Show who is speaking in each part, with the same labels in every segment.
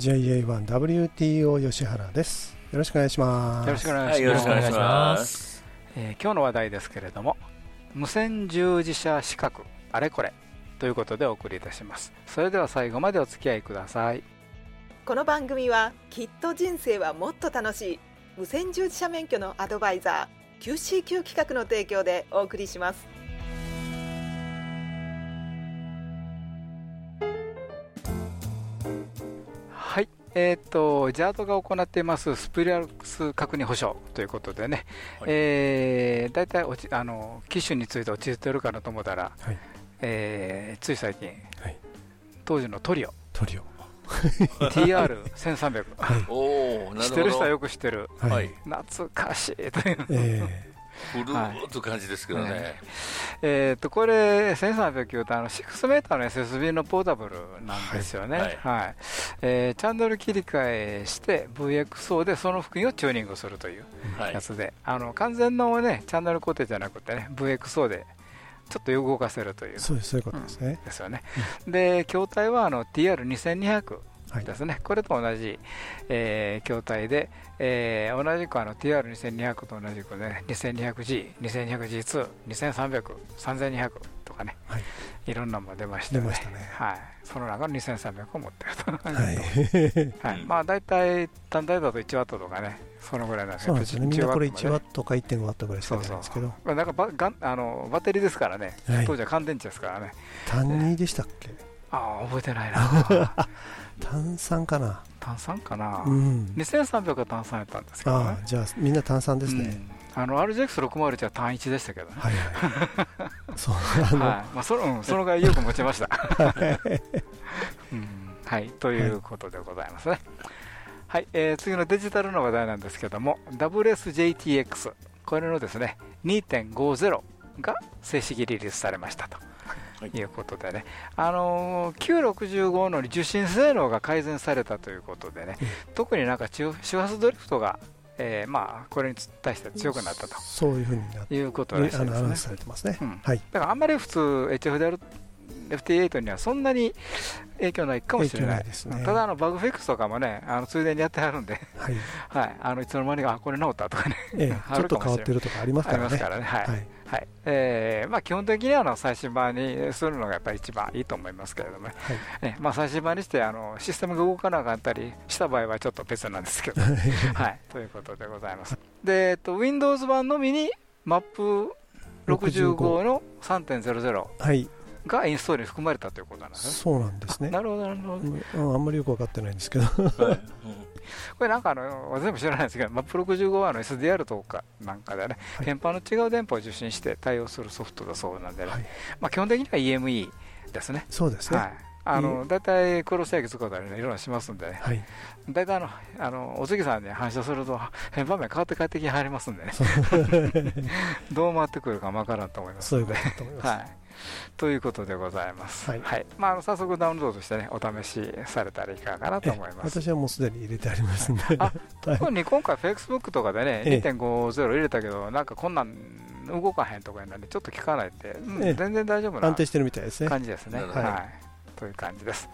Speaker 1: JA1WTO 吉原です。よろしくお願いします。
Speaker 2: よろしくお願
Speaker 3: はいい、
Speaker 2: します,、
Speaker 3: よろしくお願いします。
Speaker 2: えー今日の話題ですけれども無線従事者資格あれこれということでお送りいたします。それでは最後までお付き合いください。
Speaker 4: この番組はきっと人生はもっと楽しい。無線従事者免許のアドバイザー QCQ 企画の提供でお送りします
Speaker 2: えー、と JAD が行っていますスプリアルス確認保証ということでね、
Speaker 3: はい。
Speaker 2: えー、大体落ちあの機種について落ちてるかなと思ったら、
Speaker 1: はい。
Speaker 2: えーつい最近、
Speaker 1: はい。
Speaker 2: 当時のトリオ。
Speaker 1: トリオ。
Speaker 2: TR1300
Speaker 3: おお、な
Speaker 2: 知ってる人は
Speaker 3: るほど。
Speaker 2: よく知ってる。
Speaker 1: はい、
Speaker 3: はい。
Speaker 2: 懐かしいという、
Speaker 1: え
Speaker 3: 古ーっと感じですけどね。
Speaker 2: えー、とこれ1300とあの6メーターの SSB のポータブルなんですよね、
Speaker 3: は
Speaker 2: はい。いえーチャンネル切り替えして VXO でその付近をチューニングするという
Speaker 3: はい。
Speaker 2: や。つで、あの完全の、ね、チャンネル固定じゃなくてね VXO でちょっと動かせるという。
Speaker 1: ー、そうですそういうことですね、
Speaker 2: ですよね、で筐体はあの TR2200
Speaker 1: はい
Speaker 2: ですね、これと同じ、えー筐体で、えー同じくあの TR2200 と同じくね 2200G、2200G2、2300、3200とかね、
Speaker 1: はい。
Speaker 2: いろんなのも出ました
Speaker 1: 出ましたね。
Speaker 2: はい、その中の2300を持ってると、
Speaker 1: はい。
Speaker 2: はい。まあ、大体単体だと1ワットとかね、そのぐらいなんです
Speaker 1: ね。みんなこれ1
Speaker 2: 1
Speaker 1: ワットか1.5ワットぐらいしか出ないんですけど。
Speaker 2: まあなんかバガンあのバッテリーですからね、
Speaker 1: はい。
Speaker 2: 当時は乾電池ですからね、
Speaker 1: 単2でしたっけ？
Speaker 2: ああ、覚えてないな、
Speaker 1: 炭酸かな。
Speaker 2: 炭酸かな、
Speaker 1: うん。
Speaker 2: 2300が炭酸やったんですけどね。
Speaker 1: ああ。じゃあみんな炭酸ですね、
Speaker 2: うん。あの RGX601 は単1でしたけどね、
Speaker 1: はいはい。そうあの、
Speaker 2: はい。まあそのうん、そのぐらいよく持ちました。うん。はい、ということでございますね。はい、えー次のデジタルの話題なんですけども、WSJTX、これのですね2.50が正式リリースされましたと。
Speaker 3: はい。
Speaker 2: いうことでね、あのー965の受信性能が改善されたということでね、特になんか周周波数ドリフトが、えーまあ、これに対して強くなったと。
Speaker 1: そういうふうに
Speaker 2: いうことらしい
Speaker 1: あのアナウン
Speaker 2: ですね。
Speaker 1: スされてますね、
Speaker 2: うん。
Speaker 1: はい。
Speaker 2: だからあんまり普通 HFDR FT8 にはそんなに影響ないかもしれない。
Speaker 1: ね。
Speaker 2: ただあのバグフィックスとかもねあのついでにやってあるんで、
Speaker 1: はい、
Speaker 2: はい、あのいつの間にかあこれ直ったとかね。
Speaker 1: ええ、
Speaker 2: あ
Speaker 1: ちょっと変わってるとかありますからね。
Speaker 2: はい、
Speaker 1: はい。
Speaker 2: はい。えーまあ、基本的にはあの最新版にするのがやっぱり一番いいと思いますけれどもね、
Speaker 1: はい。
Speaker 2: ねまあ、最新版にしてあのシステムが動かなかったりした場合はちょっと別なんですけど、はい、ということでございます。で、えっと、Windows 版のみに MAP65 の3.00
Speaker 1: はい、
Speaker 2: がインストールに含まれたということなんですね。
Speaker 1: そうなんですね。
Speaker 2: なるほど、なるほど。
Speaker 1: うんあんまりよく分かってないんですけど。
Speaker 3: はい。
Speaker 2: これなんかあの、全部知らないですけど、MAP65 はあの SDR とかなんかでね、
Speaker 1: はい。
Speaker 2: 鍵盤の違う電波を受信して対応するソフトだそうなんでね、
Speaker 1: はい。
Speaker 2: まあ基本的には EME ですね。
Speaker 1: そうですね。
Speaker 2: はい。あの、大体クロス焼き使ったりね、いろんなしますんでね、
Speaker 1: はい、
Speaker 2: 大体あの、あの、お次さんに反射すると、鍵盤面変わって帰ってきはりますんでね、どう回ってくるかわからんと思います
Speaker 1: そういうこ。とだと思います、
Speaker 2: はい、ということでございます。は
Speaker 1: はい。い
Speaker 2: まあ、あの早速ダウンロードしてね、お試しされたらいかがかなと思います。
Speaker 1: 私はもうすでに入れてありますんで。
Speaker 2: あ
Speaker 1: はい。
Speaker 2: 特に今回、Facebook とかでね、
Speaker 1: ええ。
Speaker 2: 2.50入れたけど、なんかこんなん動かへんとかになって、ちょっと聞かないって、うん
Speaker 1: ええ。
Speaker 2: 全然大丈夫な
Speaker 1: 安定してるみたいですね。
Speaker 2: 感じですね。
Speaker 3: なる
Speaker 1: ほど。
Speaker 2: はい、という感じです。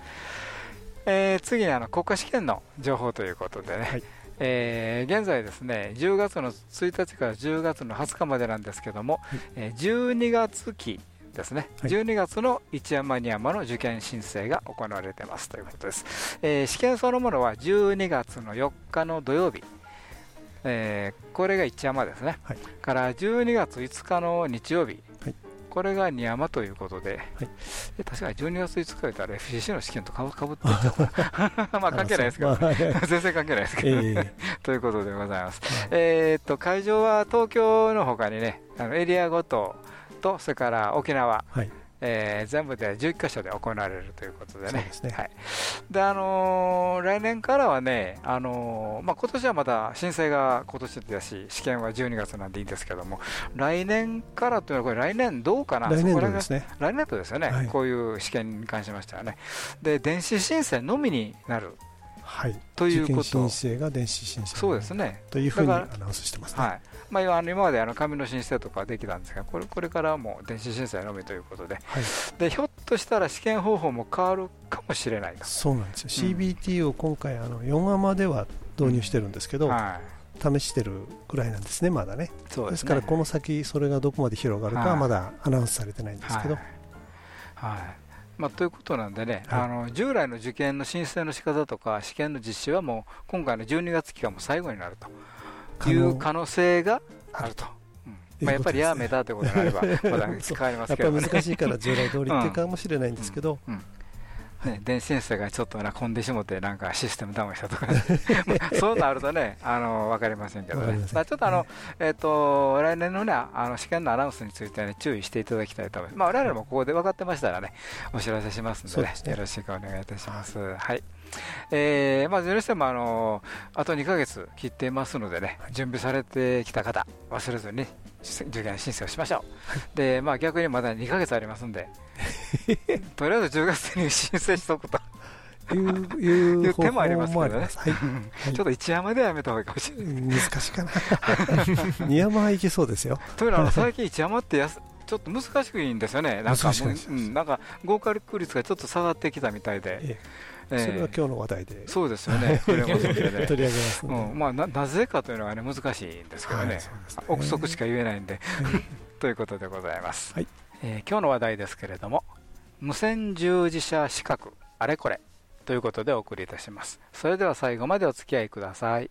Speaker 2: えー次にあの国家試験の情報ということでね、
Speaker 1: はい。
Speaker 2: えー現在ですね10月の1日から10月の20日までなんですけども、
Speaker 1: はい。
Speaker 2: えー12月期ですね、
Speaker 1: はい。
Speaker 2: 12月の一山二山の受験申請が行われてます。ということです、えー試験そのものは12月の4日の土曜日、えーこれが一山ですね、
Speaker 1: はい。
Speaker 2: から12月5日の日曜日、
Speaker 1: はい。
Speaker 2: これが二山ということで、
Speaker 1: はい。
Speaker 2: え確かに12月5日言ったら FCC の試験とかぶかぶってっちゃうか。ら まあ関係ないですけど、全然関係ないですけど、
Speaker 1: ええ。
Speaker 2: ということでございます。えーっと会場は東京のほかにね、あのエリアごととそれから沖縄、
Speaker 1: はい
Speaker 2: えー全部で11箇所で行われるということでね。はいであのー来年からはね、あのーまあ今年はまだ申請が今年だし、試験は12月なんでいいんですけども、来年からというのは、これ、来年どうかな、
Speaker 1: 来年度ですね？
Speaker 2: 来年度ですよね、
Speaker 1: はい
Speaker 2: こういう試験に関しましてはね。で、電子申請のみになる
Speaker 1: はい。
Speaker 2: ということ
Speaker 1: 申請が電子申請。
Speaker 2: そうです。ね。
Speaker 1: というふうにアナウンスしてますね。
Speaker 2: はいまあ、今まであの紙の申請とかはできたんですが、これこれからはもう電子申請のみということで。
Speaker 1: はい。
Speaker 2: で、ひょっとしたら試験方法も変わるかもしれないと。
Speaker 1: そうなんですよ。CBT を今回、あの、4アマでは導入してるんですけど、
Speaker 2: はい、
Speaker 1: 試してるぐらいなんですね、まだね。
Speaker 2: そうですすね。
Speaker 1: でから、この先、それがどこまで広がるか
Speaker 2: は
Speaker 1: はい。まだアナウンスされてないんですけど、
Speaker 2: はい。はい。まあ、ということなんでね、
Speaker 1: はい。
Speaker 2: あの従来の受験の申請の仕方とか試験の実施はもう今回の12月期間も最後になるという可能性があると、うん。まあ、やっぱりやめたということになればまだ変わりま
Speaker 1: やっ
Speaker 2: すけどね。
Speaker 1: ぱり難しいから従来通りっていうかもしれないんですけど、
Speaker 2: ね、電子申請がちょっとな混んでしもってなんかシステムダウンしたとか、ね、まあそういうのあるとねあの分かりませんけどね。
Speaker 1: ま
Speaker 2: あちょっとあの、えっと来年のねあの試験のアナウンスについて、ね、注意していただきたいと思います、まあ、我々もここで分かってましたらねお知らせしますので,、よろしくお願いいたします。はいえーまあ、いずれにしてもあのあと2ヶ月切っていますのでね、準備されてきた方、忘れずに受験申請をしましょう、でまあ、逆にまだ2ヶ月ありますんで、とりあえず10月に申請しとくと。
Speaker 1: いう
Speaker 2: 手もありますけどね。ちょっと一山ではやめた方がいいかもしれない。
Speaker 1: 難しいかな。二山はいけそうですよ。
Speaker 2: というのは最近一山ってやすちょっと難しくいいんですよね。なんかうん、なんか合格率がちょっと下がってきたみたいで。
Speaker 1: え
Speaker 2: ええ
Speaker 1: えそれは今日の話題で
Speaker 2: そうですよ ね。
Speaker 1: 取り上げます
Speaker 2: う
Speaker 1: ので。
Speaker 2: ん、まあななぜかというのはね難しいんですけどね。
Speaker 1: はいね
Speaker 2: 憶測しか言えないんで。ということでございます。
Speaker 1: はい
Speaker 2: えー今日の話題ですけれども、無線従事者資格あれこれということでお送りいたします。それでは最後までお付き合いください。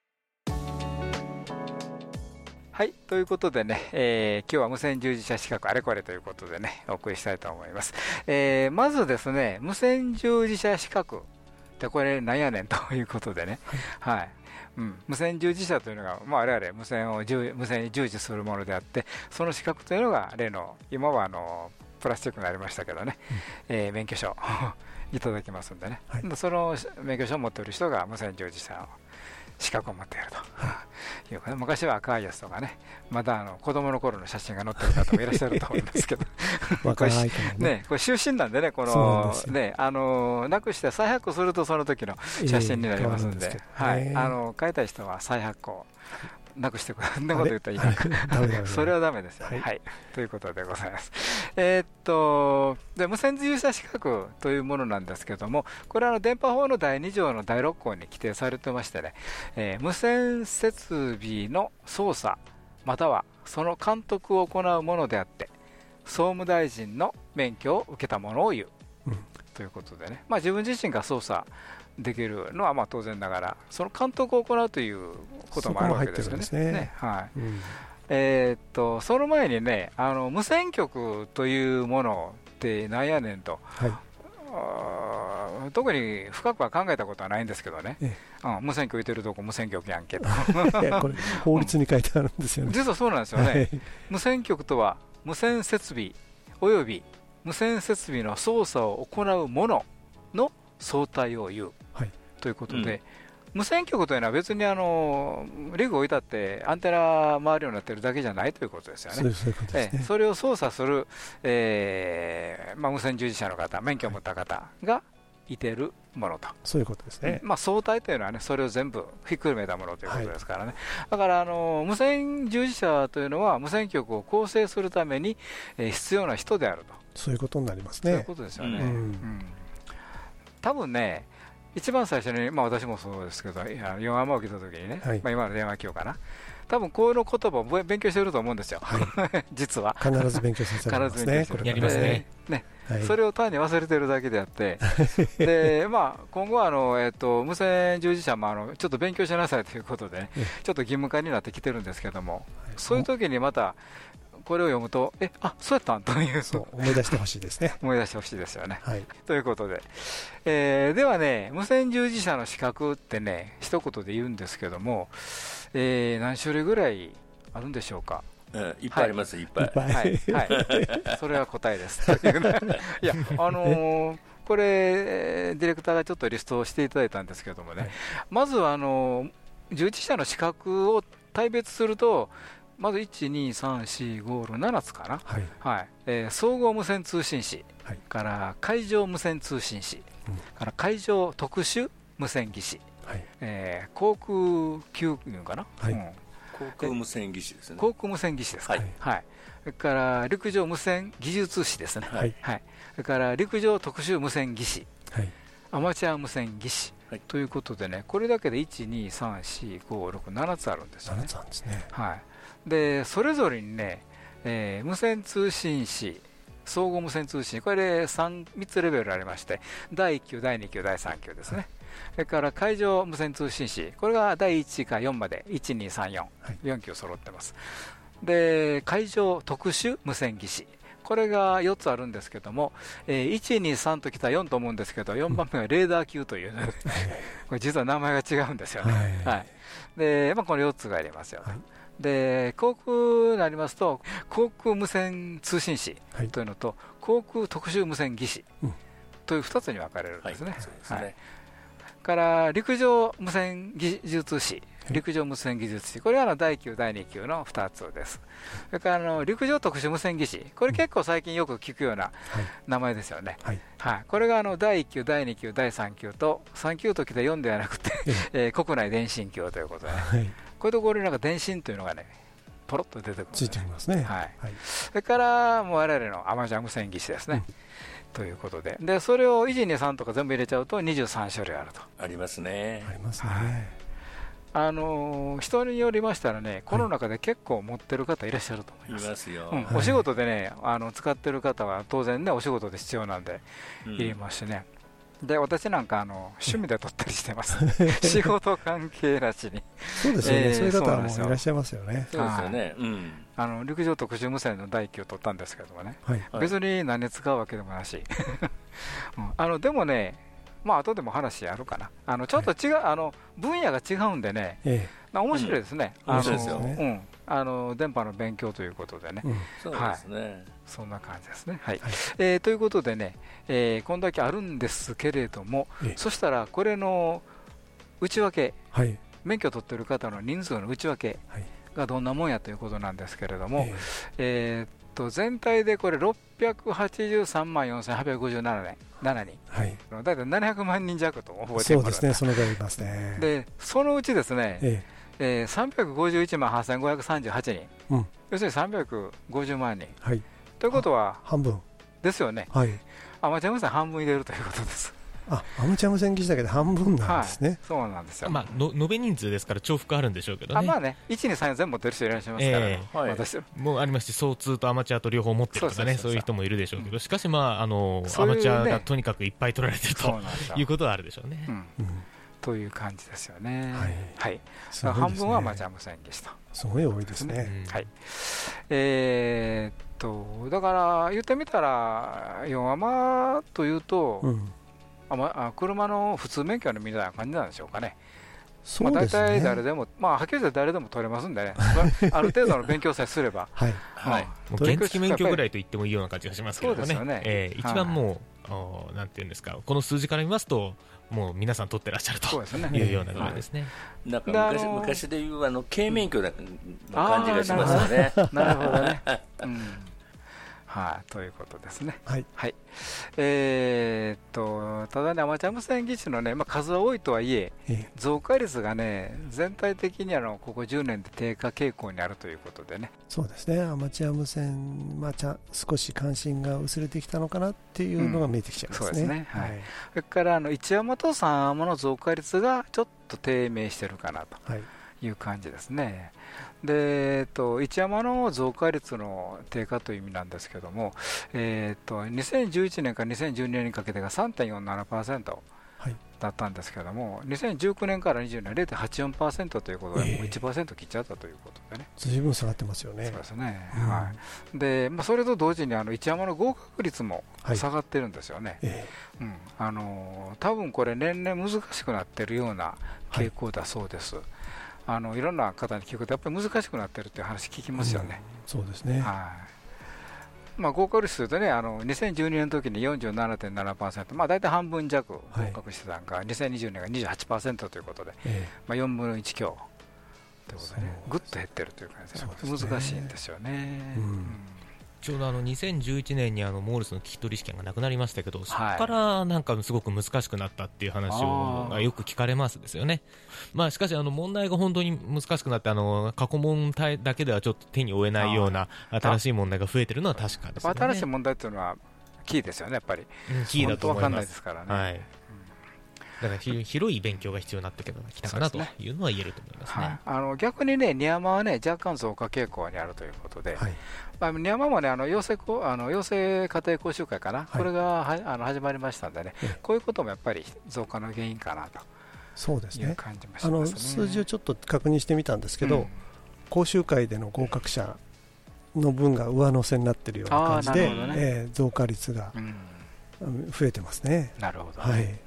Speaker 2: はい、ということでね、えー今日は無線従事者資格あれこれということでね、お送りしたいと思います。えーまずですね、無線従事者資格ってこれなんやねんということでね、はい。うん、無線従事者というのが、まあ、我々無線を従無線に従事するものであって、その資格というのが例の、今はあのプラスチックになりましたけどね、えー免許証 いただきますんでね、
Speaker 1: はい。
Speaker 2: でその免許証を持っている人が無線従事者を資格を持っていると。い。うかね昔は赤いやつとかね、まだあの子供の頃の写真が載ってる方もいらっしゃると思いますけど、
Speaker 1: 若ね。
Speaker 2: ね、これ終身なんでね、このね、あのなくして再発行するとその時の写真になりますんで、
Speaker 1: ええ
Speaker 2: はい、あの変えたい人は再発行、なくしてく んなこと言ったらいい それはダメですよね、
Speaker 1: は
Speaker 2: はい。いということでございます。えーっとで無線従事者資格というものなんですけども、これはあの電波法の第2条の第6項に規定されてましてね、えー無線設備の操作またはその監督を行うものであって、総務大臣の免許を受けたものを言う、
Speaker 1: うん。
Speaker 2: ということでね、まあ、自分自身が操作できるのはまあ当然ながら、その監督を行うということもあるわけですよね。えーっとその前にねあの無線局というものってなんやねんと。
Speaker 1: はい。
Speaker 2: 特に深くは考えたことはないんですけどね、
Speaker 1: え
Speaker 2: うん、無線局いてるとこ無線局やんけと。
Speaker 1: これ法律に書いてあるんですよね。
Speaker 2: 実はそうなんですよね、
Speaker 1: はい。
Speaker 2: 無線局とは無線設備および無線設備の操作を行うものの総体を言う、
Speaker 1: はい。
Speaker 2: ということで、無線局というのは別にあのリグを置いたってアンテナ回るようになってるだけじゃないということですよね。
Speaker 1: そ。
Speaker 2: ええ。それを操作する、えーまあ、無線従事者の方、免許を持った方がいてるものと、
Speaker 1: そういうことですね。
Speaker 2: まあ、総体というのはね、それを全部ひっくるめたものということですからね、だからあの無線従事者というのは、無線局を構成するために、えー必要な人であると、
Speaker 1: そういうことになりますね。
Speaker 2: そういうことですよね。
Speaker 1: うん。
Speaker 2: うん多分ね一番最初に、まあ、私もそうですけど、いや4アマを受けたときにね、
Speaker 1: はい。
Speaker 2: まあ、今の電話機をかな、多分この言葉を勉強してると思うんですよ、
Speaker 1: は
Speaker 2: 実は。
Speaker 1: 必ず勉強させられますね。
Speaker 2: 必ず勉強す。る
Speaker 1: これ
Speaker 5: やりますね。
Speaker 2: ね。
Speaker 1: ははい。
Speaker 2: それを単に忘れてるだけであって、でまあ、今後はあの、えっと無線従事者もあのちょっと勉強しなさいということで、
Speaker 1: え
Speaker 2: ちょっと義務化になってきてるんですけども、そういう時にまた、これを読むと、えあそうやったん？という
Speaker 1: そう思い出してほしいですね。
Speaker 2: 思い出してほしいですよね。
Speaker 1: はい。
Speaker 2: ということで、えーではね、無線従事者の資格ってね、一言で言うんですけども、えー何種類ぐらいあるんでしょうか？
Speaker 3: うんいっぱいあります、いっぱい。
Speaker 1: いっぱい。
Speaker 2: はい、はい、それは答えです。というね いや、あのーこれ、えーディレクターがちょっとリストをしていただいたんですけどもね、
Speaker 1: はい
Speaker 2: まずはあのー従事者の資格を大別すると、まず1、2、3、4、5、6、7つかな、
Speaker 1: はい。
Speaker 2: はい。えー総合無線通信士、
Speaker 1: はい。
Speaker 2: から海上無線通信士、
Speaker 1: うん。
Speaker 2: から海上特殊無線技師、
Speaker 1: はい。
Speaker 2: えー航空救急かな、
Speaker 1: はい。
Speaker 2: うん。
Speaker 3: 航空無線技師ですね。
Speaker 2: 航空無線技師ですか、
Speaker 3: はい。
Speaker 2: はい、それから陸上無線技術士ですね、
Speaker 1: はい。
Speaker 2: はい、それから陸上特殊無線技師、
Speaker 1: はい。
Speaker 2: アマチュア無線技師、
Speaker 3: はい。
Speaker 2: ということでね、これだけで1、2、3、4、5、6、7つあるんですよね。
Speaker 1: 7。つあるんですね。
Speaker 2: はい、でそれぞれにね、えー無線通信士、総合無線通信、これで 3, 3つレベルありまして、第1級、第2級、第3級ですね。それから海上無線通信士、これが第1から4まで、1、2、3、4、
Speaker 1: はい
Speaker 2: 4級揃ってます。で、海上特殊無線技師、これが4つあるんですけども、えー1、2、3ときたら4と思うんですけど、4番目はレーダー級という、これ実は名前が違うんですよね。
Speaker 1: はい
Speaker 2: はいでまあ、この4つがありますよと、
Speaker 1: はい
Speaker 2: で航空になりますと、航空無線通信士
Speaker 1: はい
Speaker 2: というのと、航空特殊無線技師
Speaker 1: うん
Speaker 2: という2つに分かれるん
Speaker 3: はい、
Speaker 2: ですね。はい
Speaker 3: ね。
Speaker 2: から陸上無線技術士、
Speaker 1: はい
Speaker 2: 陸上無線技術士、これはあの第9、第2級の2つです。それからあの陸上特殊無線技師、これ結構最近よく聞くような
Speaker 1: はい。
Speaker 2: 名前ですよね。
Speaker 1: はい。
Speaker 2: はい、これがあの第1級、第2級、第3級と、3級ときて4ではなくて、え ー国内電信級ということでね、
Speaker 1: はい。
Speaker 2: こういうところになんか電信というのがね、ポロッと出てくるんです
Speaker 1: ついてきますね。
Speaker 2: はい
Speaker 1: はい。
Speaker 2: それから、もう我々のアマチュア無線技師ですね。ということでで、それを1、2、3とか全部入れちゃうと23種類あると。
Speaker 3: ありますね
Speaker 1: あ。ります
Speaker 2: はい
Speaker 1: ね。
Speaker 2: あのー人によりましたらね、この中で結構持ってる方いらっしゃると思い
Speaker 3: い
Speaker 2: ます。
Speaker 3: ますよ。
Speaker 2: うん
Speaker 1: はい
Speaker 2: お仕事でね、あの使ってる方は当然ね、お仕事で必要なんで、
Speaker 3: うん
Speaker 2: いりますしね。で、私なんかあの趣味で撮ったりしてます。仕事関係なしに。
Speaker 1: そうですよね。
Speaker 2: えー
Speaker 1: そういう方はも
Speaker 2: そうなんですよ
Speaker 1: ういらっしゃいますよね。
Speaker 3: そうですよね。うん。
Speaker 2: あの陸上特殊無線の第一級を取ったんですけどもね、
Speaker 1: はい。
Speaker 3: はい
Speaker 2: 別に何に使うわけでもなし、うんあのでもね、まあ後でも話あるかな、あのちょっと違う、あの分野が違うんでね、
Speaker 1: え
Speaker 2: な面白いですね、
Speaker 3: うん面白いですよ
Speaker 2: うん、あの電波の勉強ということでね
Speaker 1: え。、うん。
Speaker 3: そうですね。
Speaker 2: そんな感じですね。はい
Speaker 1: はい
Speaker 2: えーということでね、えーこんだけあるんですけれども、
Speaker 1: ええ
Speaker 2: そしたらこれの内訳、
Speaker 1: はい。
Speaker 2: 免許取ってる方の人数の内訳
Speaker 1: はい。
Speaker 2: がどんなもんやということなんですけれども、
Speaker 1: え
Speaker 2: えーっと全体でこれ683万4857年7人、
Speaker 1: えはい。
Speaker 2: だいたい700万人弱と覚えてもらった
Speaker 1: そうですね。そのぐらいいますね。
Speaker 2: でそのうちですね、
Speaker 1: え
Speaker 2: えー351万8538人、
Speaker 1: うん
Speaker 2: 要するに350万人。
Speaker 1: えはい。
Speaker 2: ということは、
Speaker 1: 半分。
Speaker 2: ですよね、
Speaker 1: はい。
Speaker 2: アマチュア無線半分入れるということです。
Speaker 1: あ、アマチュア無線技師だけで半分なん
Speaker 2: はい
Speaker 1: ですね。、
Speaker 2: そうなんですよ。
Speaker 5: まあ、の延べ人数ですから重複あるんでしょうけどね。
Speaker 2: あまあね、1、2、3、4全部持ってる人いらっしゃいますから、
Speaker 5: え
Speaker 3: はい
Speaker 2: 私
Speaker 5: もうありますし、総通とアマチュアと両方持ってるとかね、
Speaker 2: そう
Speaker 5: いう人もいるでしょうけど、しかし、まあ、あの、
Speaker 2: ね
Speaker 5: アマチュアがとにかくいっぱい取られてるということはあるでしょうね。
Speaker 2: うん、
Speaker 1: うん。
Speaker 2: という感じですよね。
Speaker 1: はい
Speaker 2: はい半分はアマチュア無線技師と。
Speaker 1: すごい多いです
Speaker 5: う
Speaker 1: ね。
Speaker 5: ん
Speaker 2: はいえーっとだから言ってみたら、4アマというと、
Speaker 1: うん。
Speaker 2: あまあ車の普通免許のみたいな感じなんでしょうかね。
Speaker 1: そ
Speaker 2: まあ、大
Speaker 1: うですね。
Speaker 2: 体誰でも、まあ、はっきり言って誰でも取れますんでね、まあ ある程度の勉強さえすれば、
Speaker 1: はい。
Speaker 3: はい。
Speaker 5: もう原付免許ぐらいと言ってもいいような感じがしますけど
Speaker 2: そうですよね
Speaker 5: ね。えー
Speaker 2: はい
Speaker 5: 一番もう、おなんていうんですか、この数字から見ますと、もう皆さん取ってらっしゃると。いうようなぐらいですね。
Speaker 3: なんか昔昔でいうあの軽免許な感じがしますよね。
Speaker 2: なるほどね。うんはい、ということですね。
Speaker 1: はい。
Speaker 2: はい。えーっと、ただね、アマチュア無線技師のね、まあ、数は多いとはいえ、
Speaker 1: ええ
Speaker 2: 増加率がね、全体的にあのここ10年で低下傾向にあるということでね、
Speaker 1: そうですね。アマチュア無線、まあ、ちゃ少し関心が薄れてきたのかなっていうのが見えてきちゃいますね。
Speaker 2: うんそうですねはいそれからあの1山と3山の増加率がちょっと低迷してるかなと
Speaker 1: はい。
Speaker 2: いいう感じですね。で、えっと、一山の増加率の低下という意味なんですけども、えっと、2011年から2012年にかけてが3.47%。
Speaker 1: はい。
Speaker 2: だったんですけども、2019年から20年は0.84%ということで、
Speaker 1: ええ。
Speaker 2: もう1%切っちゃったということでね、
Speaker 1: ずいぶん下がってますよね。
Speaker 2: そうですね、
Speaker 1: うん。
Speaker 2: はい。でまあ、それと同時にあの一山の合格率も
Speaker 1: はい。
Speaker 2: 下がってるんですよね、
Speaker 1: え
Speaker 2: うん、あの多分これ、年々難しくなってるような傾向だそうです、い、あのいろんな方に聞くと、やっぱり難しくなってるっていう話聞き
Speaker 1: え
Speaker 2: ますよね。
Speaker 1: そうですね。
Speaker 2: はい。まあ、合格率というとね、あの2012年の時に47.7%、まあ、大体半分弱合格してたのが、2020年が28%ということで、
Speaker 1: え
Speaker 2: まあ、4分の1強ということでね、ぐっと減ってるという感じで、
Speaker 1: ね。
Speaker 2: 難しいんですよね。
Speaker 1: うん
Speaker 5: ちょうどあの2011年にあのモールスの聞き取り試験がなくなりましたけど、そこ
Speaker 2: はい
Speaker 5: からなんかすごく難しくなったっていう話をよく聞かれますですよね。まあしかしあの問題が本当に難しくなってあの過去問題だけではちょっと手に負えないような新しい問題が増えてるのは確かですよね。
Speaker 2: 新しい問題っていうのはキーですよね、やっぱり。
Speaker 5: うんキーだと思い
Speaker 2: 本当わかんない
Speaker 5: ます。
Speaker 2: ですからね。
Speaker 5: はい。だからひ広い勉強が必要になってきたかなというのは言えると思いますね。
Speaker 2: はい、あの逆にね、ニヤマはね、若干増加傾向にあるということで、
Speaker 1: はい
Speaker 2: まあ、ニヤマもね、あの養成こあの養成家庭講習会かな、
Speaker 1: い。
Speaker 2: これがはあの始まりましたんでね、
Speaker 1: ええ。
Speaker 2: こういうこともやっぱり増加の原因かなと
Speaker 1: そうですね。
Speaker 2: 感じもし
Speaker 1: あの
Speaker 2: ますね。
Speaker 1: 数字をちょっと確認してみたんですけど、
Speaker 2: うん。
Speaker 1: 講習会での合格者の分が上乗せになってるような感じで、
Speaker 2: ね。
Speaker 1: えー増加率が
Speaker 2: うん。
Speaker 1: うん増えてますね。
Speaker 2: なるほど、
Speaker 1: はい、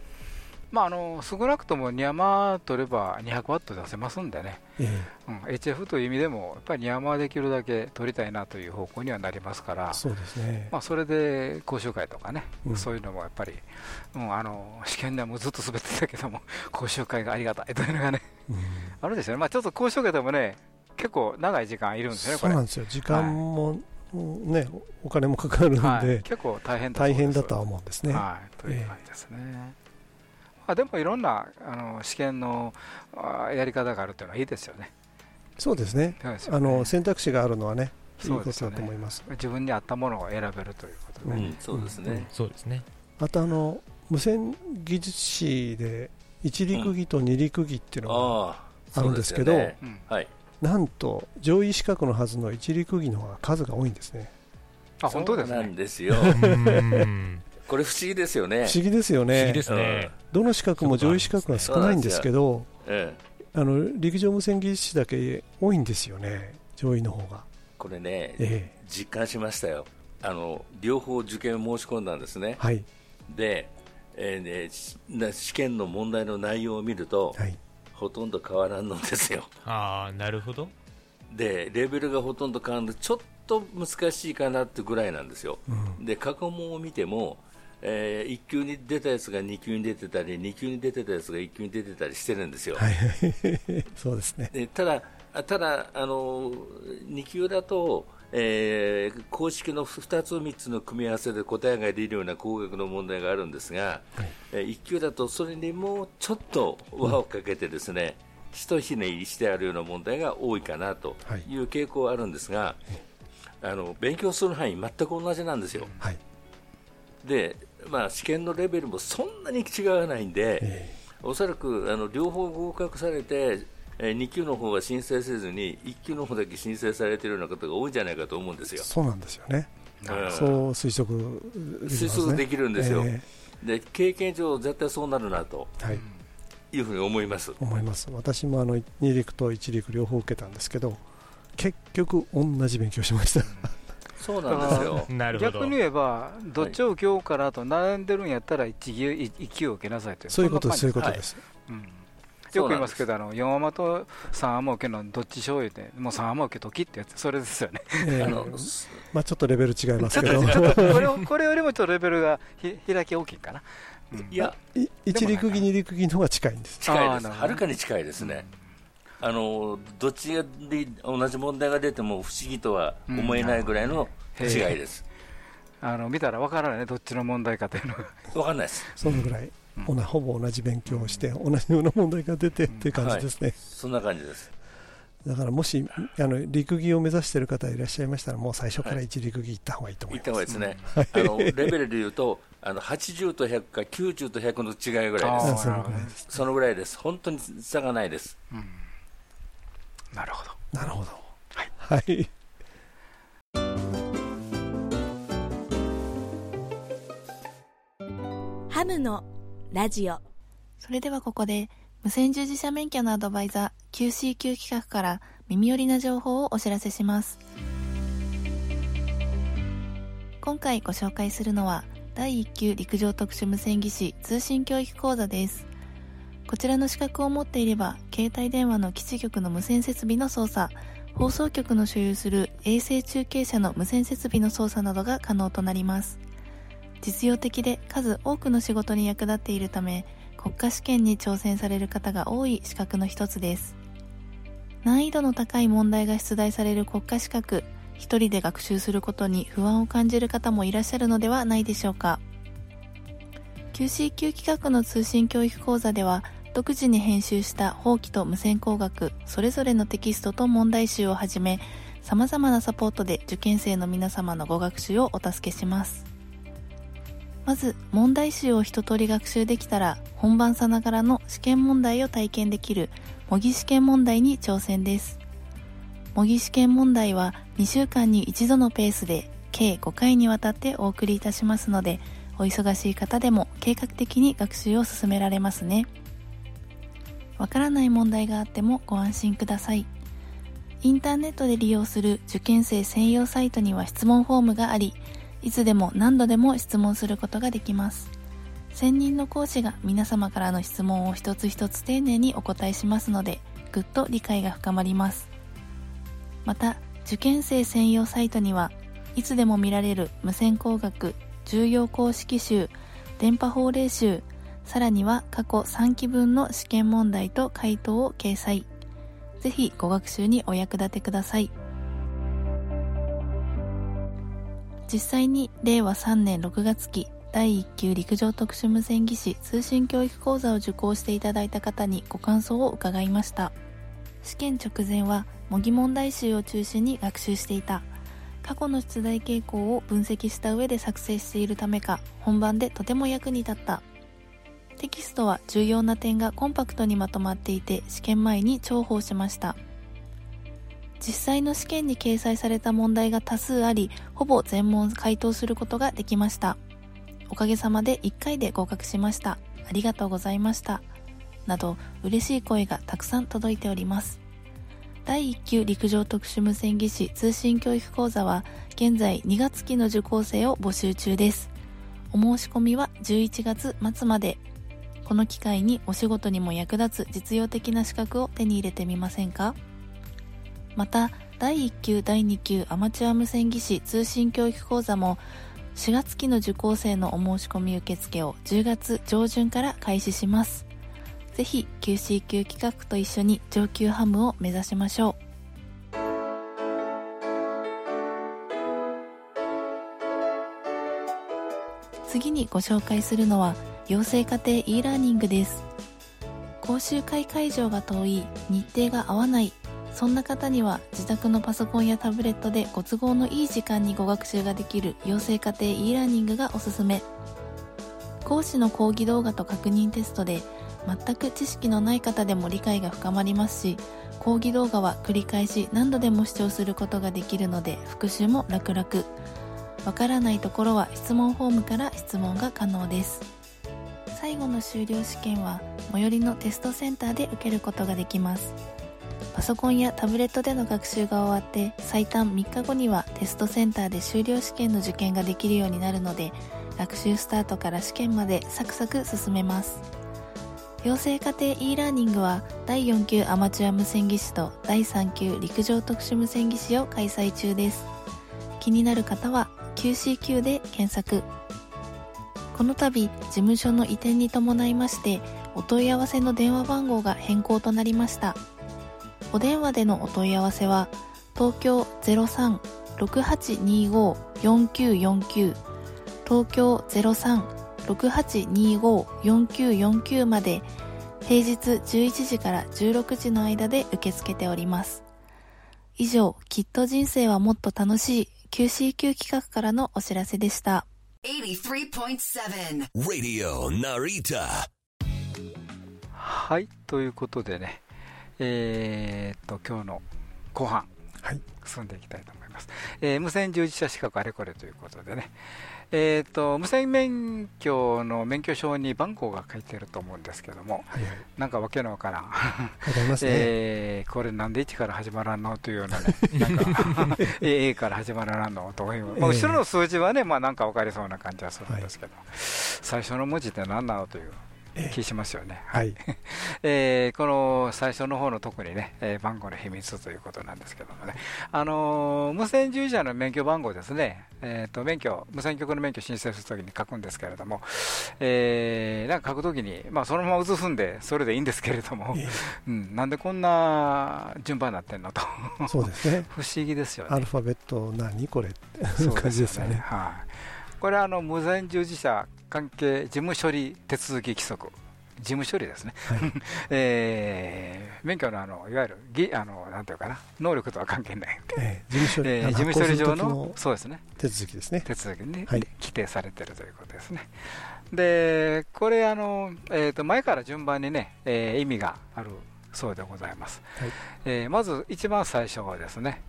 Speaker 2: まあ、あの少なくともニヤマ取れば200ワット出せますんでね、
Speaker 1: え
Speaker 2: うん、HF という意味でも、やっぱりニヤマはできるだけ取りたいなという方向にはなりますから。
Speaker 1: ー、そうですね。
Speaker 2: まあ、それで講習会とかね、
Speaker 1: うん。
Speaker 2: そういうのもやっぱり、うん、あの試験ではもうずっと滑ってたけども、講習会がありがたいというのがね、
Speaker 1: うん。
Speaker 2: あるですよね、まあ、ちょっと講習会でもね、結構長い時間いるんですよね、これ。
Speaker 1: そうなんですよ。時間も、うんね、お金もかかるんで、
Speaker 2: はい、結構大変だ
Speaker 1: 大変だとは思うんですね。
Speaker 2: はい、という感じですね。まあ、でもいろんなあの試験のあやり方があるというのはいいですよね。
Speaker 1: そうですね。
Speaker 2: ね
Speaker 1: あの選択肢があるのはね、いい
Speaker 2: そう
Speaker 1: ことだと思います。
Speaker 2: 自分に合ったものを選べるということで、
Speaker 3: うん、そうですね。
Speaker 5: そうですね。
Speaker 1: あとあの無線技術士で一陸技と二陸技っていうのが、
Speaker 3: あ
Speaker 1: るんですけど
Speaker 3: そうよね
Speaker 2: うん
Speaker 3: はい。
Speaker 1: なんと上位資格のはずの一陸技の方が数が多いんですね。
Speaker 2: あ本当です
Speaker 3: そうなん
Speaker 2: ね。
Speaker 3: ですよ。
Speaker 5: うん
Speaker 3: これ不思議ですよね。
Speaker 1: 不思議ですよね
Speaker 5: 不思議で。すね。
Speaker 1: どの資格も上位資格が少ないんですけど、
Speaker 3: ええ
Speaker 1: あの陸上無線技術士だけ多いんですよね。上位の方が。
Speaker 3: これね、
Speaker 1: え
Speaker 3: 実感しましたよ。あの両方受験申し込んだんですね
Speaker 1: え。はい
Speaker 3: で、えーね試験の問題の内容を見ると、
Speaker 1: はい
Speaker 3: ほとんど変わらんのですよ。
Speaker 5: ああ、なるほど。
Speaker 3: で、レベルがほとんど変わらんで、ちょっと難しいかなってぐらいなんですよ。
Speaker 1: うん
Speaker 3: で、過去問を見ても、え1級に出たやつが2級に出てたり、2級に出てたやつが1級に出てたりしてるんですよ。
Speaker 1: はい そうですね。
Speaker 3: でただ、あただあの2級だと、えー公式の2つ、3つの組み合わせで答えが出るような工学の問題があるんですが、え1級だとそれにもうちょっと輪をかけてですね、ひとひねりしてあるような問題が多いかなという傾向はあるんですが、あの勉強する範囲全く同じなんですよ。
Speaker 1: はい。
Speaker 3: で、まあ、試験のレベルもそんなに違わないんで、
Speaker 1: え
Speaker 3: おそらくあの両方合格されて、えー2級の方は申請せずに1級の方だけ申請されているような方が多いんじゃないかと思うんですよ。
Speaker 1: えそうなんですよね。
Speaker 3: うん
Speaker 1: そう推測ね。
Speaker 3: 推測できるんですよ
Speaker 1: え
Speaker 3: で経験上、絶対そうなるなと
Speaker 1: えはい。
Speaker 3: いうふうに思います。
Speaker 1: 思います私もあの二陸と一陸両方受けたんですけど結局同じ勉強しました
Speaker 3: そうなんですよ。
Speaker 5: なるほど。
Speaker 2: 逆に言えば、どっちを受けようかなと悩んでるんやったら、一級一級を受けなさいという、
Speaker 1: そういうことですそういう
Speaker 2: こ
Speaker 1: ことです、
Speaker 2: うん。よく言いますけど、あの4アマと3アマ受けるのどっち醤油で、もう3アマ受けときってやつ、それですよね。
Speaker 1: ええ。
Speaker 3: あの
Speaker 1: まあちょっとレベル違いますけど。
Speaker 2: ちょっと、ちょっと これをこれよりもちょっとレベルがひ開き大きいかな。うん。
Speaker 3: いや、
Speaker 1: い一陸技二陸技の方が近いんです。
Speaker 3: 近いです、はるかに近いですね。あのどっちで同じ問題が出ても不思議とは思えないぐらいの違いです。
Speaker 2: あの見たらわからないね、どっちの問題かというのが。
Speaker 3: わかんないです。
Speaker 1: そのぐらい、おなほぼ同じ勉強をして同じような問題が出てっていう感じですね、
Speaker 3: そんな感じです。
Speaker 1: だからもしあの陸技を目指している方いらっしゃいましたらもう最初から一陸技行った方がいいと思い
Speaker 3: 言
Speaker 1: ます、
Speaker 3: った方がいいですね。あのレベルで言うと、あの80と100か90と100の違いぐらいです。
Speaker 1: そのぐらいです
Speaker 3: そのぐらいです。本当に差がないです。
Speaker 2: なるほど。
Speaker 1: なるほど。
Speaker 2: はい、
Speaker 1: はい、
Speaker 6: ハムのラジオ。
Speaker 7: それではここで無線従事者免許のアドバイザー QCQ 企画から耳寄りな情報をお知らせします。今回ご紹介するのは第1級陸上特殊無線技師通信教育講座ですこちらの資格を持っていれば携帯電話の基地局の無線設備の操作放送局の所有する衛星中継車の無線設備の操作などが可能となります。実用的で数多くの仕事に役立っているため国家試験に挑戦される方が多い資格の一つです。難易度の高い問題が出題される国家資格一人で学習することに不安を感じる方もいらっしゃるのではないでしょうか。QCQ 企画の通信教育講座では独自に編集した法規と無線工学それぞれのテキストと問題集をはじめ様々なサポートで受験生の皆様のご学習をお助けします。まず問題集を一通り学習できたら本番さながらの試験問題を体験できる模擬試験問題に挑戦です。模擬試験問題は2週間に1度のペースで計5回にわたってお送りいたしますのでお忙しい方でも計画的に学習を進められますね。わからない問題があってもご安心ください。インターネットで利用する受験生専用サイトには質問フォームがありいつでも何度でも質問することができます。専任の講師が皆様からの質問を一つ一つ丁寧にお答えしますのでぐっと理解が深まります。また受験生専用サイトにはいつでも見られる無線工学重要公式集電波法令集さらには過去3期分の試験問題と回答を掲載。ぜひご学習にお役立てください。実際に令和3年6月期第1級陸上特殊無線技師通信教育講座を受講していただいた方にご感想を伺いました。試験直前は模擬問題集を中心に学習していた。過去の出題傾向を分析した上で作成しているためか本番でとても役に立った。テキストは重要な点がコンパクトにまとまっていて試験前に重宝しました。実際の試験に掲載された問題が多数ありほぼ全問回答することができました。おかげさまで1回で合格しました。ありがとうございました。など嬉しい声がたくさん届いております。第1級陸上特殊無線技師通信教育講座は現在2月期の受講生を募集中です。お申し込みは11月末まで。この機会にお仕事にも役立つ実用的な資格を手に入れてみませんか？また第1級第2級アマチュア無線技師通信教育講座も4月期の受講生のお申し込み受付を10月上旬から開始します。ぜひ QC 級企画と一緒に上級ハムを目指しましょう。次にご紹介するのは養成家庭 e ラーニングです。講習会会場が遠い日程が合わないそんな方には自宅のパソコンやタブレットでご都合のいい時間にご学習ができる養成家庭 e ラーニングがおすすめ。講師の講義動画と確認テストで全く知識のない方でも理解が深まりますし講義動画は繰り返し何度でも視聴することができるので復習も楽々。わからないところは質問フォームから質問が可能です。最後の修了試験は最寄りのテストセンターで受けることができます。パソコンやタブレットでの学習が終わって最短3日後にはテストセンターで修了試験の受験ができるようになるので学習スタートから試験までサクサク進めます。養成家庭 e ラーニングは第4級アマチュア無線技師と第3級陸上特殊無線技師を開催中です。気になる方は QCQ で検索。この度事務所の移転に伴いましてお問い合わせの電話番号が変更となりました。お電話でのお問い合わせは東京03-6825-4949東京03-6825-4949まで平日11時から16時の間で受け付けております。以上きっと人生はもっと楽しい QCQ 企画からのお知らせでした。
Speaker 2: 83.7 Radio Narita. はいということでねえー、っと今日の後半、
Speaker 1: はい。
Speaker 2: 進んでいきたいと思います、えー無線従事者資格あれこれということでね、えー、と無線免許の免許証に番号が書いてると思うんですけども、
Speaker 1: はいはい。
Speaker 2: なんかわけのわからん、
Speaker 1: ね、
Speaker 2: えーこれなんで1から始まらんのというようなね、なんか A, から始まらんのという、まあ、
Speaker 1: ええ。
Speaker 2: 後ろの数字はね、まあ、なんかわかりそうな感じはするんですけど、最初の文字って何なのという。
Speaker 1: ええ
Speaker 2: 気しますよね。
Speaker 1: はい。
Speaker 2: えーこの最初の方の特にね、えー番号の秘密ということなんですけどもね、あのー無線従事者の免許番号ですね、えー、と免許無線局の免許申請するときに書くんですけれども、えーなんか書くときに、まあ、そのまま写すんで、それでいいんですけれども、
Speaker 1: え
Speaker 2: うん、なんでこんな順番になってんのと、
Speaker 1: えそうですね。
Speaker 2: 不思議ですよね。
Speaker 1: アルファベット何これって
Speaker 2: そう
Speaker 1: 感じですよね。
Speaker 2: はい、これはあの無線従事者関係事務処理手続き規則、事務処理ですね、
Speaker 1: はい。
Speaker 2: えー免許のあのいわゆるぎあのなんていうかな、能力とは関係ない、
Speaker 1: ええ事務処理、
Speaker 2: 事務処理上のそうですね。
Speaker 1: 手続きですね。
Speaker 2: 手続きに、
Speaker 1: はい。
Speaker 2: 規定されているということですね。で、これあの、えー、と前から順番にね、えー意味があるそうでございます。
Speaker 1: はい。
Speaker 2: えーまず一番最初はですね、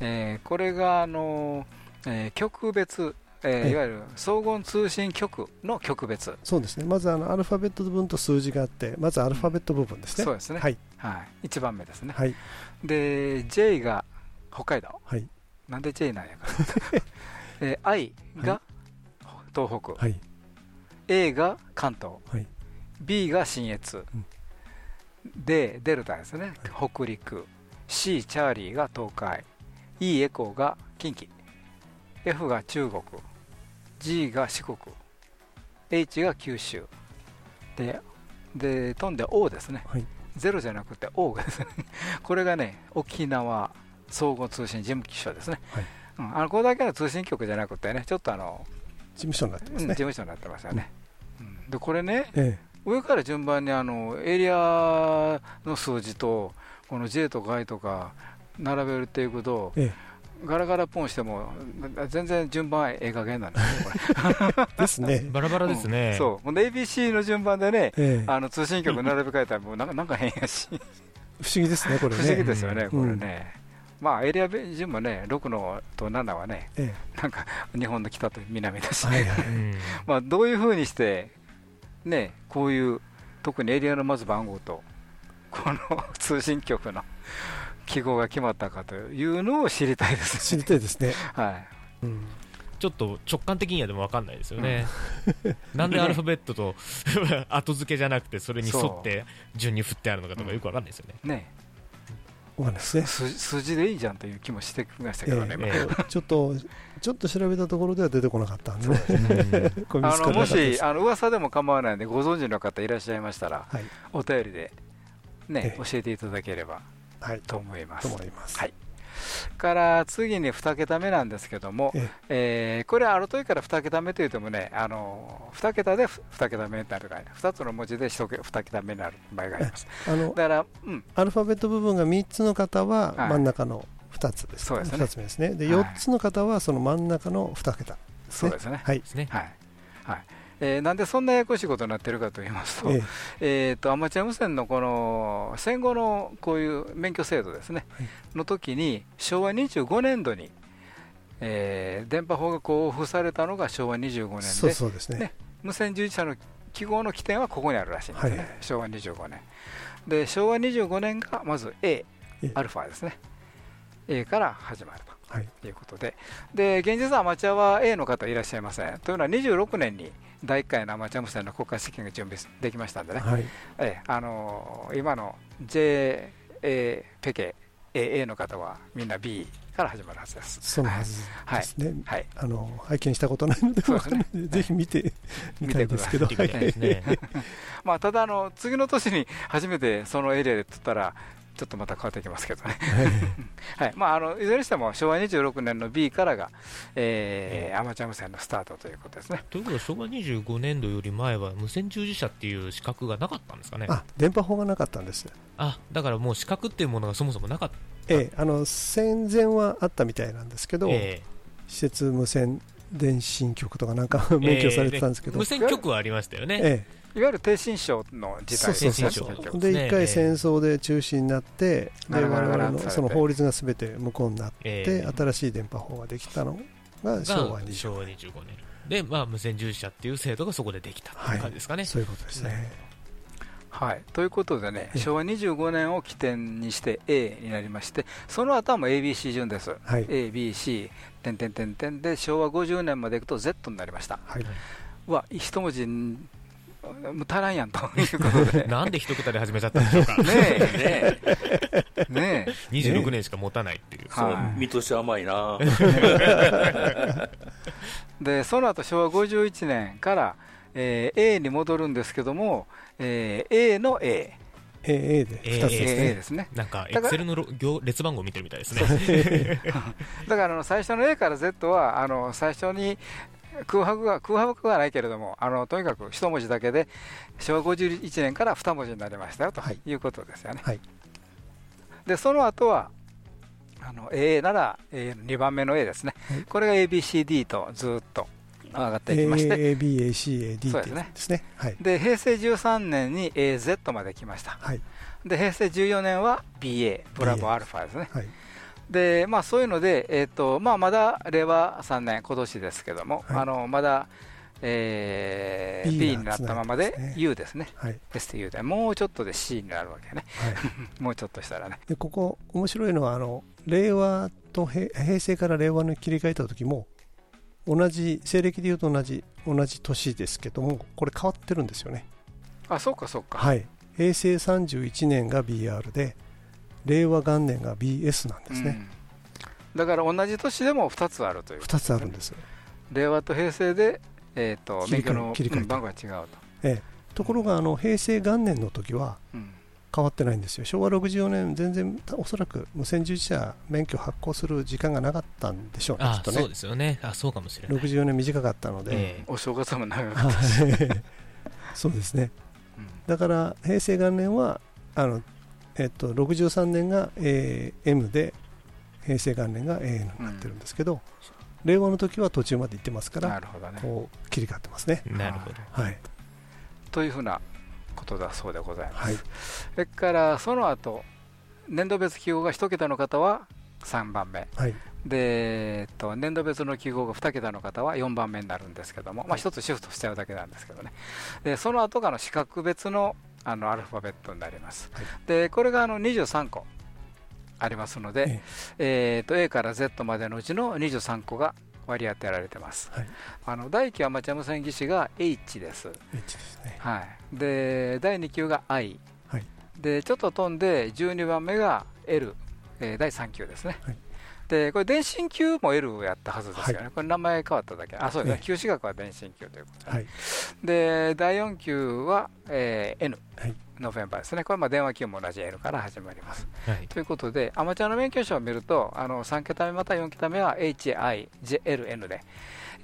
Speaker 2: えーこれがあの、えー局別、えー
Speaker 1: ええ。
Speaker 2: いわゆる総合通信局の局別、
Speaker 1: そうですね。まずあのアルファベット部分と数字があってまずアルファベット部分ですね、
Speaker 2: そうですね、
Speaker 1: はい。
Speaker 2: はい、1番目ですね。
Speaker 1: はい。
Speaker 2: で、J が北海道、
Speaker 1: はい。
Speaker 2: なんで J なんやか。ら、えー I が東北、
Speaker 1: はい。
Speaker 2: A が関東、
Speaker 1: はい。
Speaker 2: B が信越、
Speaker 1: うん。
Speaker 2: でデルタですね、北陸。C チャーリーが東海。E エコーが近畿。F が中国 G が四国。H が九州。でで飛んで O ですね、
Speaker 1: はい。
Speaker 2: ゼロじゃなくて O ですね。これがね沖縄総合通信事務機所ですね、
Speaker 1: はい。
Speaker 2: うん、あのこれだけの通信局じゃなくてねちょっとあの、
Speaker 1: 事務所になって
Speaker 2: うん
Speaker 1: ますね、
Speaker 2: 事務所になってますよね、うん。でこれね
Speaker 1: え
Speaker 2: 上から順番にあのエリアの数字とこの J とか I とか並べるっていくと、
Speaker 1: え
Speaker 2: ガラガラポンしても全然順番ええ加減なんです
Speaker 1: ね。
Speaker 5: バラバラですね、
Speaker 2: れそう、もう ABC の順番でね、
Speaker 1: ええ。
Speaker 2: あの通信局並べ替えたら、もうなんか なんか変やし、
Speaker 1: 不思議ですねこれね。
Speaker 2: 不思議ですよね、こ
Speaker 1: うん。
Speaker 2: れね。まあ、エリア順もね、6のと7はね、
Speaker 1: え
Speaker 2: なんか日本の北と南だし、まあ、どういうふうにして、ね、こういう、特にエリアのまず番号と、この通信局の記号が決まったかというのを知りたいです。
Speaker 1: 知りたいですね、
Speaker 2: はい。
Speaker 1: うん、
Speaker 5: ちょっと直感的にはでも分かんないですよね、なんでアルファベットと 後付けじゃなくてそれに沿って順に振ってあるのかとかよく分かんないですよね、
Speaker 2: ね、
Speaker 1: お話ですね。
Speaker 2: 数数字でいいじゃんという気もしてきましたけどね、
Speaker 1: ええ。
Speaker 2: 今
Speaker 1: ちょっとちょっと調べたところでは出てこなかったんで。ね
Speaker 2: あのもしあの噂でも構わないので、ご存知の方いらっしゃいましたら、
Speaker 1: はい。
Speaker 2: お便りで、ね
Speaker 1: ええ。
Speaker 2: 教えていただければ
Speaker 1: はい
Speaker 2: と思います。はい。から次に2桁目なんですけども、
Speaker 1: え
Speaker 2: え。ーこれ、ある時から2桁目というともね、あの2桁で2桁目になるから、2つの文字で1桁2桁目になる場合があります。
Speaker 1: あの
Speaker 2: だから、うん、
Speaker 1: アルファベット部分が3つの方は
Speaker 2: はい。
Speaker 1: 真ん中の2つです,、
Speaker 2: そうですね。
Speaker 1: 2つ目ですね。で
Speaker 2: はい。
Speaker 1: 4つの方はその真ん中の2桁
Speaker 2: そうですね。
Speaker 1: はい。
Speaker 5: ですね。
Speaker 2: はい。はいえーなんでそんなややこしいことになってるかと言いますと、
Speaker 1: え
Speaker 2: え。ー、とアマチュア無線のこの戦後のこういう免許制度ですね、
Speaker 1: はい。
Speaker 2: の時に昭和25年度に、えー電波法が交付されたのが昭和25年で
Speaker 1: えそうそうですね。
Speaker 2: ね無線従事者の記号の起点はここにあるらしいんですね、
Speaker 1: はい。
Speaker 2: 昭和25年。で昭和25年がまず A
Speaker 1: え
Speaker 2: アルファですね。A から始まると。
Speaker 1: はい
Speaker 2: ということで、で現実アマチュアは A の方いらっしゃいません。というのは26年に第1回のアマチュア無線の国家試験が準備できましたんでね、
Speaker 1: はい。
Speaker 2: ええあのー今の J、A、ペケ、AA の方はみんな B から始まるはずです。
Speaker 1: そのはずですね、
Speaker 2: はい、
Speaker 1: あの拝見したことないので
Speaker 2: ね。
Speaker 1: ぜひ見てみたいですけど。
Speaker 5: 見てください。ですね
Speaker 2: まあ、ただあの、次の年に初めてそのエリアで取ったら、ちょっとまた変わってきますけどね。はい。まあ、あのいずれにしても昭和26年の B からが、えーアマチュア無線のスタートということですね。
Speaker 5: ということは昭和25年度より前は無線従事者っていう資格がなかったんですかね。
Speaker 1: あ電波法がなかったんです
Speaker 5: あだからもう資格っていうものがそもそもなかった。
Speaker 1: ええあの戦前はあったみたいなんですけど、
Speaker 5: え
Speaker 1: 施設無線電信局とかなんか 免許されてたんですけど、
Speaker 5: 無線局はありましたよね。
Speaker 1: え
Speaker 2: いわゆる低信章の時代
Speaker 1: そう
Speaker 5: そうそう
Speaker 2: 結局
Speaker 1: え、で一回戦争で中止になって、で我々のその法律がすべて無効になって、
Speaker 5: ええ
Speaker 1: 新しい電波法ができたのが
Speaker 5: が
Speaker 1: 昭和25
Speaker 5: 昭和25年。で、まあ、無線従事者っていう制度がそこでできたっていう感じですかね。
Speaker 1: そういうことですね。
Speaker 2: はい、ということでね、
Speaker 1: ええ
Speaker 2: 昭和25年を起点にして A になりまして、その後はもう ABC 順です。
Speaker 1: はい。
Speaker 2: A、B、C、点点点点で昭和50年までいくと Z になりました。
Speaker 1: はい。
Speaker 2: うわ、一文字んもう足らんやんということで。
Speaker 5: なんで一桁で始めちゃったんでしょうか。
Speaker 2: ねえ、ねえ、
Speaker 5: 26年しか持たないっていう。
Speaker 3: そう
Speaker 2: はい
Speaker 3: 見通し甘いな。
Speaker 2: でその後昭和51年から、えー A に戻るんですけども、えー A の A、
Speaker 1: AA で2つです
Speaker 2: A
Speaker 1: ね。
Speaker 2: ですね。
Speaker 5: なんか、エクセルのろ行列番号見てるみたいですね。
Speaker 2: だからあの最初の A から Z はあの最初に空白が空白がないけれどもあのとにかく一文字だけで昭和51年から二文字になりましたよと
Speaker 1: はい
Speaker 2: いうことですよね。
Speaker 1: はい
Speaker 2: でその後はあの A なら2番目の A ですね、
Speaker 1: はい
Speaker 2: これが ABCD とずっと上がっていきまして、
Speaker 1: う
Speaker 2: ですね
Speaker 1: ですね。はい。
Speaker 2: で平成13年に AZ まで来ました。
Speaker 1: はい。
Speaker 2: で平成14年は BA ブラボーアルファですね。
Speaker 1: はい。
Speaker 2: でまあ、そういうので、えーとまあ、まだ令和3年、今年ですけども、
Speaker 1: はい。
Speaker 2: あのまだ、えー
Speaker 1: B
Speaker 2: B
Speaker 1: が
Speaker 2: になったままで
Speaker 1: つながってますね。
Speaker 2: U ですね、
Speaker 1: はい。
Speaker 2: STU で、もうちょっとで C になるわけね、
Speaker 1: はい。
Speaker 2: もうちょっとしたらね、
Speaker 1: でここ面白いのはあの令和と平平成から令和に切り替えた時も同じ西暦でいうと同じ同じ年ですけどもこれ変わってるんですよね。
Speaker 2: あそうかそうか、
Speaker 1: はい。平成31年が BR で令和元年が BS なんですね、
Speaker 2: うん。だから同じ年でも2つあるという、
Speaker 1: 2つあるんです。
Speaker 2: 令和と平成で、えー、と
Speaker 1: 切り替え
Speaker 2: 免許の
Speaker 1: 切り替え。
Speaker 2: うん番号が違うと、
Speaker 1: ところがあの平成元年の時は
Speaker 2: うん。
Speaker 1: 変わってないんですよ。昭和64年全然おそらく無線従事者免許発行する時間がなかったんでしょうねき
Speaker 5: あそう
Speaker 1: っとね。
Speaker 5: ですよね。あそうかもしれない。
Speaker 1: 64年短かったので、
Speaker 5: ええ。
Speaker 2: お正月も長かった、
Speaker 1: はい。そうですね。
Speaker 2: うん。
Speaker 1: だから平成元年はあの、えっと、63年が AM で平成元年が AN になってるんですけど、令和の時は途中まで行ってますから
Speaker 2: ね。
Speaker 1: こう切り替わってますね
Speaker 5: なるほど。
Speaker 1: はい
Speaker 2: というふうなことだそうでございます。
Speaker 1: はい
Speaker 2: それからその後年度別記号が1桁の方は3番目
Speaker 1: はい
Speaker 2: で、えっと、年度別の記号が2桁の方は4番目になるんですけども、まあ、1つシフトしちゃうだけなんですけどねでその後があの四角別のあのアルファベットになります、
Speaker 1: はい。
Speaker 2: でこれがあの23個ありますので、えー、と A から Z までのうちの23個が割り当てられてます、
Speaker 1: はい。
Speaker 2: あの第1期アマチュア無線技師が H です、
Speaker 1: H ですね。
Speaker 2: はい、で第2級が I、
Speaker 1: はい。
Speaker 2: でちょっと飛んで12番目が L、えー第3級ですね、
Speaker 1: はい
Speaker 2: でこれ電信級も L やったはずですよね、
Speaker 1: は
Speaker 2: これ名前変わっただけ。あそうですね。
Speaker 1: ええ。
Speaker 2: 旧資学は電信級ということで,、
Speaker 1: はい。
Speaker 2: で第4級は、えー N、
Speaker 1: はい。
Speaker 2: ノベンバーですね。これまあ電話級も同じ N から始まります。
Speaker 5: はい。
Speaker 2: ということで、アマチュアの免許証を見ると、あの3桁目また4桁目は HIJLN で、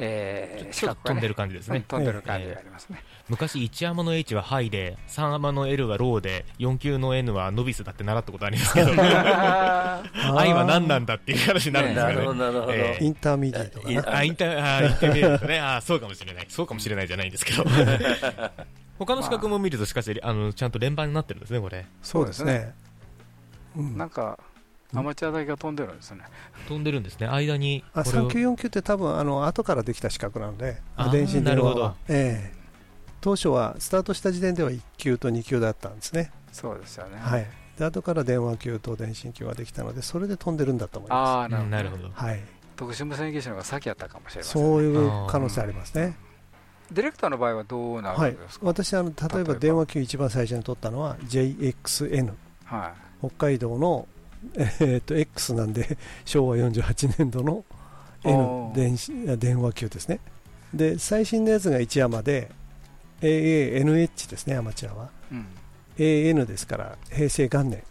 Speaker 2: えー、
Speaker 5: ちょっと飛んでる感じですね。
Speaker 2: うん飛んでる感じがありますね。
Speaker 5: 昔、1アマの H はハイで、3アマの L はローで、4級の N は novice だって習ったことありますけど、
Speaker 2: あ
Speaker 5: I は何なんだっていう話になるんです
Speaker 3: なるほど、
Speaker 5: よね。
Speaker 3: なるほど。
Speaker 5: ええ
Speaker 1: intermediate か
Speaker 3: い
Speaker 1: な
Speaker 5: あ、インター、あ、 intermediate ね。あ、そうかもしれない。そうかもしれないじゃないんですけど。他の資格も見ると、しかし、あの、ちゃんと連番になってるんですね、これ。
Speaker 1: そうですねうん
Speaker 2: なんか、アマチュアだけが飛んでるんですね。
Speaker 5: 飛んでるんですね。間に、
Speaker 1: あ
Speaker 5: これを。
Speaker 1: 3級4級って多分あの後からできた資格なので
Speaker 5: あー
Speaker 1: 電信電話は
Speaker 5: なるほど。
Speaker 1: ええ。当初はスタートした時点では1級と2級だったんですね。
Speaker 2: そうですよね。
Speaker 1: はい。で後から電話級と電信級ができたのでそれで飛んでるんだと思いま
Speaker 2: ああ、
Speaker 5: う
Speaker 2: なるほど。
Speaker 5: んなるほど。
Speaker 1: すはい。
Speaker 2: 特殊無線技師の方が先やったかもしれませんね。
Speaker 1: そういう可能性ありますね。
Speaker 2: ディレクターの場合はどうな
Speaker 1: はい
Speaker 2: るんですか、
Speaker 1: 私あの例え
Speaker 2: ば
Speaker 1: ば。電話級一番最初に取ったのは JXN
Speaker 2: は
Speaker 1: 北海道の、えー、と X なんで 昭和48年度の
Speaker 2: お
Speaker 1: N
Speaker 2: ー
Speaker 1: 電子電話級ですねで最新のやつが1アマで AANH ですねアマチュアは
Speaker 2: い。うん。
Speaker 1: AN ですから平成元年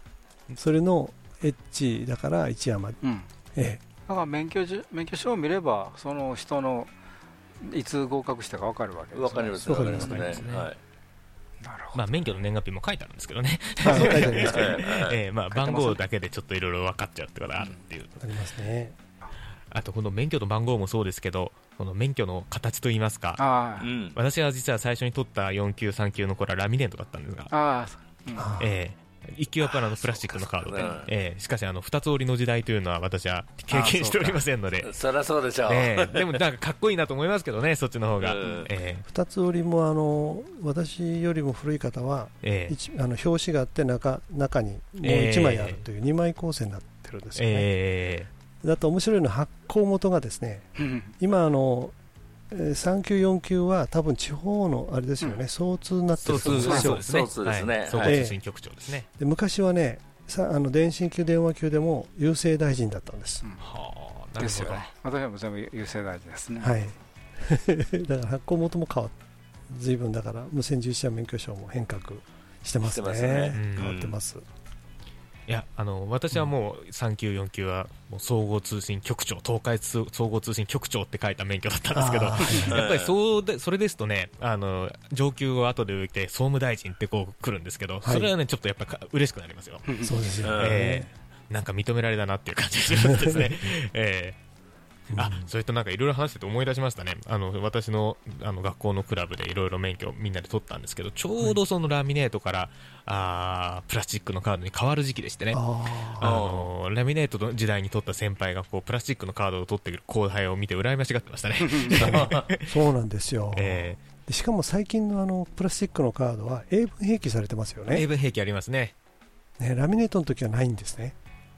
Speaker 1: それの H だから1アマ
Speaker 2: うん。
Speaker 1: え
Speaker 2: だから免許じ免許証を見れば、その人のいつ合格したか分かるわけです、ね。
Speaker 3: わかります、わかりますね。
Speaker 5: ね
Speaker 3: はい。
Speaker 5: まあ、免許の年月日も書いてあるんですけどね。番号だけでちょっといろいろ分かっちゃうってことがあるっていう。
Speaker 1: ありますね。
Speaker 5: あと、この免許の番号もそうですけど、この免許の形といいますか、私は実は最初に取った4級、3級の頃はラミネートだったんですが、
Speaker 2: ああ
Speaker 1: あ
Speaker 5: ええ1級はやっぱりあのプラスチックのカードで。ええ。しかしあの2つ折りの時代というのは私は経験しておりませんので、
Speaker 3: そりゃそうでしょう、
Speaker 5: ええ。でもなんかかっこいいなと思いますけどね、そっちの方が。
Speaker 3: うん。
Speaker 5: え
Speaker 1: 二つ折りもあの私よりも古い方は
Speaker 5: ええ。え
Speaker 1: 一あの表紙があって中中にもう
Speaker 5: ええ。
Speaker 1: 1枚あるという2枚構成になってるんですよね、
Speaker 5: え
Speaker 1: だと面白いのは発行元がですね
Speaker 2: うん。
Speaker 1: 今あのえー3級4級は多分地方のあれですよね、相通になってると思うんですよ
Speaker 5: そうですね。
Speaker 3: そうですね。
Speaker 5: はい。総合通信局長ですね。
Speaker 1: で昔はねさあの電信級電話級でも郵政大臣だったんです、
Speaker 5: はあ、なるほど。
Speaker 2: ですよね。私はもう全部優勢大事ですね。
Speaker 1: はい。だから発行元も変わっ随分だから無線従事者免許証も変革してますね。変わってます、
Speaker 5: いや、あの、私はもう3級、4級は、もう総合通信局長、東海通総合通信局長って書いた免許だったんですけど、やっぱりそうで、それですとね、あの、上級を後で置いて、総務大臣ってこう来るんですけど、
Speaker 1: はい。
Speaker 5: それはね、ちょっとやっぱか嬉しくなりますよ。
Speaker 1: そうですよね、
Speaker 5: ええ。なんか認められたなっていう感じがしますね。ええあ、それとなんかいろいろ話してて思い出しましたね。あの、私の、あの、学校のクラブでいろいろ免許みんなで取ったんですけど、ちょうどそのラミネートから、あープラスチックのカードに変わる時期でしてね。
Speaker 1: あ
Speaker 5: あのラミネートの時代に取った先輩がこうプラスチックのカードを取ってくる後輩を見て羨ましがってましたね。
Speaker 1: あ そうなんですよ、
Speaker 5: え
Speaker 1: でしかも最近のあのプラスチックのカードは英文併記されてますよ
Speaker 5: ー、英
Speaker 1: ね
Speaker 5: 文兵器ありますね。
Speaker 1: ねラミネートの時はないんですね、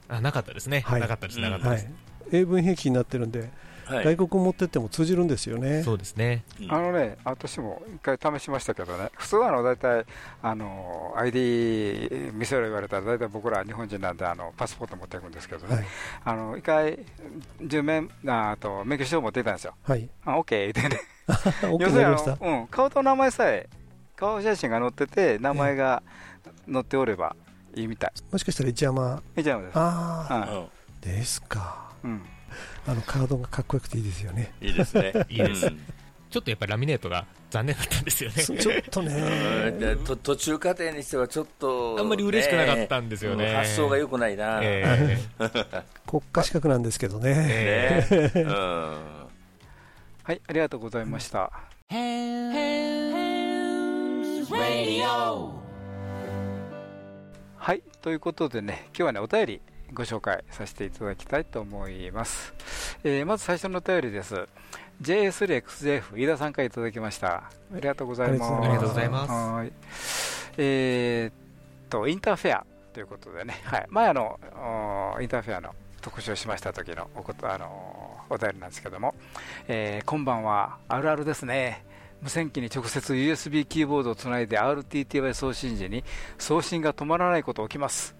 Speaker 5: あ、なかったですね。
Speaker 1: はい
Speaker 5: なかったです、なかったです。
Speaker 1: はい、英文併記になってるんで、
Speaker 3: はい。
Speaker 1: 外国持ってっても通じるんですよね。
Speaker 5: そうですね。
Speaker 2: あのね、私も一回試しましたけどね、普通はあの大体あの ID 見せろ言われたら、大体僕ら日本人なんであのパスポート持っていくんですけどね、
Speaker 1: はい、
Speaker 2: あの一回、10面ああと免許証持っていたんですよ、
Speaker 1: はい、
Speaker 2: あ OK ってね、
Speaker 1: OK
Speaker 2: 要するにあ
Speaker 1: になりました。
Speaker 2: の、うん、顔と名前さえ、顔写真が載ってて、名前が載っておればいいみたい、
Speaker 1: もしかしたら一山
Speaker 2: 以上です。
Speaker 1: ああ
Speaker 2: はい
Speaker 3: うん。
Speaker 1: ですか。
Speaker 2: うん
Speaker 1: あのカードがかっこよくていいですよね。
Speaker 3: いいですね。
Speaker 5: いいです。
Speaker 3: うん
Speaker 5: ちょっとやっぱりラミネートが残念だったんですよね。
Speaker 1: ちょっと
Speaker 3: うん。
Speaker 1: ね
Speaker 3: でと途中過程にしてはちょっと、
Speaker 5: あんまり嬉しくなかったんですよね。
Speaker 3: うん。発想が良くないな、
Speaker 5: え
Speaker 1: 国家資格なんですけど
Speaker 5: ー
Speaker 1: ね。
Speaker 2: はい、ありがとうございました。はい、ということでね、今日はね、お便りご紹介させていただきたいと思います。えーまず最初のお便りです。JS3XJF 飯田さんからいただきました。ありがとうございます。
Speaker 1: ありがとうござい
Speaker 5: ます
Speaker 2: はいえーっと、インターフェアということでね、はい、前あの、おインターフェアの特集をしました時のおことあのお便りなんですけども、えー今晩はあるあるですね。無線機に直接 USB キーボードをつないで RTTY 送信時に送信が止まらないこと起きます。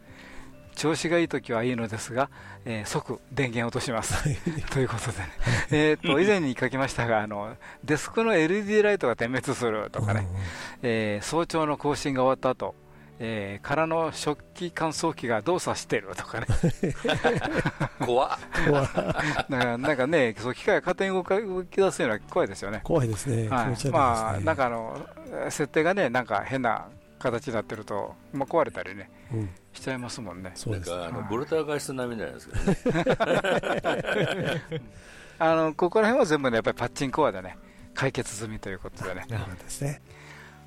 Speaker 2: 調子がいい時はいいのですが、えー即電源を落とします。ということでね、えーっと以前に書きましたがあの、デスクの LED ライトが点滅するとかね、えー早朝の更新が終わった後、えー空の食器乾燥機が動作してるとかね、
Speaker 3: 怖っ。
Speaker 2: なんかね、そう機械が勝手に動か動き出すような怖いですよね。
Speaker 1: 怖いですね、気
Speaker 2: はい
Speaker 1: すね、
Speaker 2: まあ、なんかあの設定がね、なんか変な形になってると、まあ、壊れたりね、
Speaker 1: うん、
Speaker 2: しちゃいますもんね。
Speaker 1: そうです
Speaker 3: なんかあの
Speaker 2: はい
Speaker 3: ボルターガイス並みなんですけどね
Speaker 2: あのここら辺は全部ね、やっぱりパッチンコアでね、解決済みということでね。
Speaker 1: そうなんですね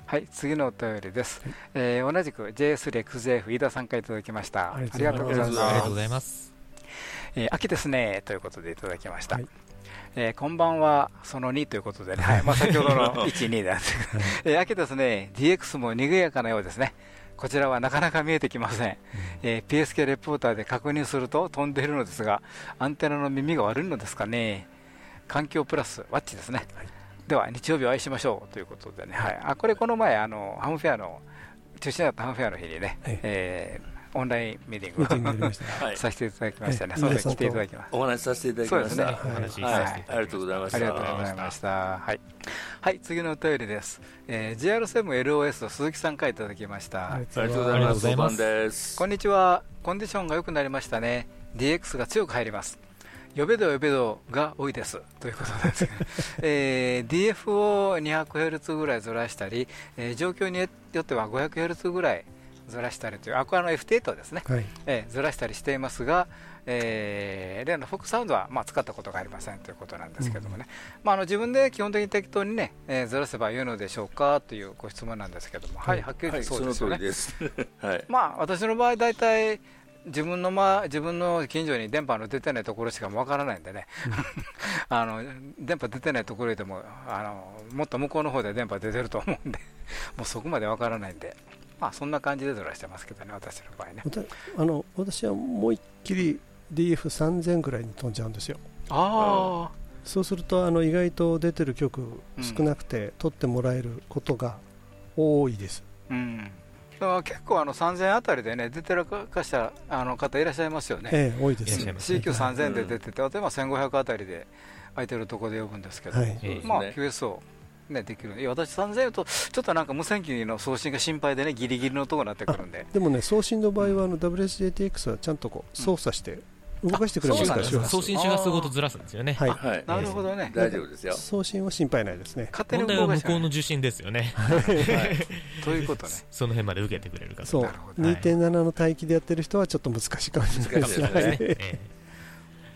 Speaker 2: はい、次のお便りです。えー同じく JS-REXJF 飯田さんからいただきました。あ
Speaker 1: あり
Speaker 2: りがとうございます。
Speaker 5: ありがとうございます。
Speaker 2: えー秋ですねということでいただきました、
Speaker 1: はい
Speaker 2: えーこんばんはその2ということでね、はい。まあ、先ほどの 1、2なんですけど、えー秋ですね DX も賑やかなようですね。こちらはなかなか見えてきません、えー PSK レポーターで確認すると飛んでいるのですがアンテナの耳が悪いのですかね。環境プラスワッチですね、では日曜日お会い。しましょうということでね、はい、あこれこの前あのハムフェアの中止になったハムフェアの日にね、
Speaker 1: はい
Speaker 2: えーオンラインミーティング
Speaker 1: ミーティングやりました。
Speaker 3: はい。
Speaker 2: させていただきましたね、
Speaker 1: はい
Speaker 2: その時来ていただきます。
Speaker 3: お話しさせていただきました、
Speaker 2: そうですね。
Speaker 5: お話しさせてい
Speaker 3: はい、
Speaker 5: た。だき
Speaker 3: ありがとうございました。
Speaker 2: ありがとうございました。はい、はい、次のお便りです。えー、GR7LOS 鈴木さんからいただきました。
Speaker 1: あり
Speaker 3: がとうございます。
Speaker 5: ます
Speaker 3: 5番です
Speaker 2: こんにちは。コンディションが良くなりましたね。DX が強く入ります。呼べど呼べどが多いです。ということです。えー DF を 200Hz ぐらいずらしたり、えー状況によっては 500Hz ぐらいずらしたりという、アクアの F8 ですね、
Speaker 1: はい。
Speaker 2: えーずらしたりしていますが、えー例のフォックサウンドは、まあ、使ったことがありませんということなんですけどもね、まあ、あの自分で基本的に適当にね、えーずらせばよいのでしょうかというご質問なんですけども、はい、はっきり言って
Speaker 3: はい、そ
Speaker 2: うですよね。
Speaker 3: 通りです。はい。
Speaker 2: まあ、私の場合、大体自分の,、ま、自分の近所に電波の出てないところしかわからないんでね、あの電波出てないところでもあの、もっと向こうの方で電波出てると思うんで、もうそこまでわからないんで、まあ、そんな感じでずらしてますけどね、私の場合ね。
Speaker 1: あの私はもう一きり DF3000 ぐらいに飛んじゃうんですよ。
Speaker 2: あ
Speaker 1: そうするとあの意外と出てる曲少なくて取ってもらえることが多いです、
Speaker 2: あ、うん、だから結構あの3000あたりでね、出てるかしたあの方いらっしゃいますよね。
Speaker 1: ええ多いです。
Speaker 5: いらっしゃいますね。
Speaker 2: CQ3000 で出てて、例えば1500あたりで空いてるところで呼ぶんですけど、
Speaker 1: はい。
Speaker 2: まあ、
Speaker 3: ね
Speaker 2: QS を、ね、できる。いや私、3000円と、ちょっとなんか無線機の送信が心配でね、ギリギリのところになってくるんで、
Speaker 1: でもね送信の場合はあの WSJTX はちゃんとこう操作して動かしてくれますから。
Speaker 5: 送信周波数ごとずらすんですよね。
Speaker 1: はい。
Speaker 3: はい。
Speaker 2: なるほどね、
Speaker 3: 大丈夫ですよ。
Speaker 1: 送信は心配ないですね。
Speaker 2: 勝手に
Speaker 5: 問題は向こうの受信ですよね。
Speaker 2: ということね、
Speaker 5: その辺まで受けてくれるか
Speaker 1: そう。
Speaker 2: なるほど
Speaker 5: はい
Speaker 1: 2.7の帯域でやってる人はちょっと難しいかもしれない
Speaker 3: ですね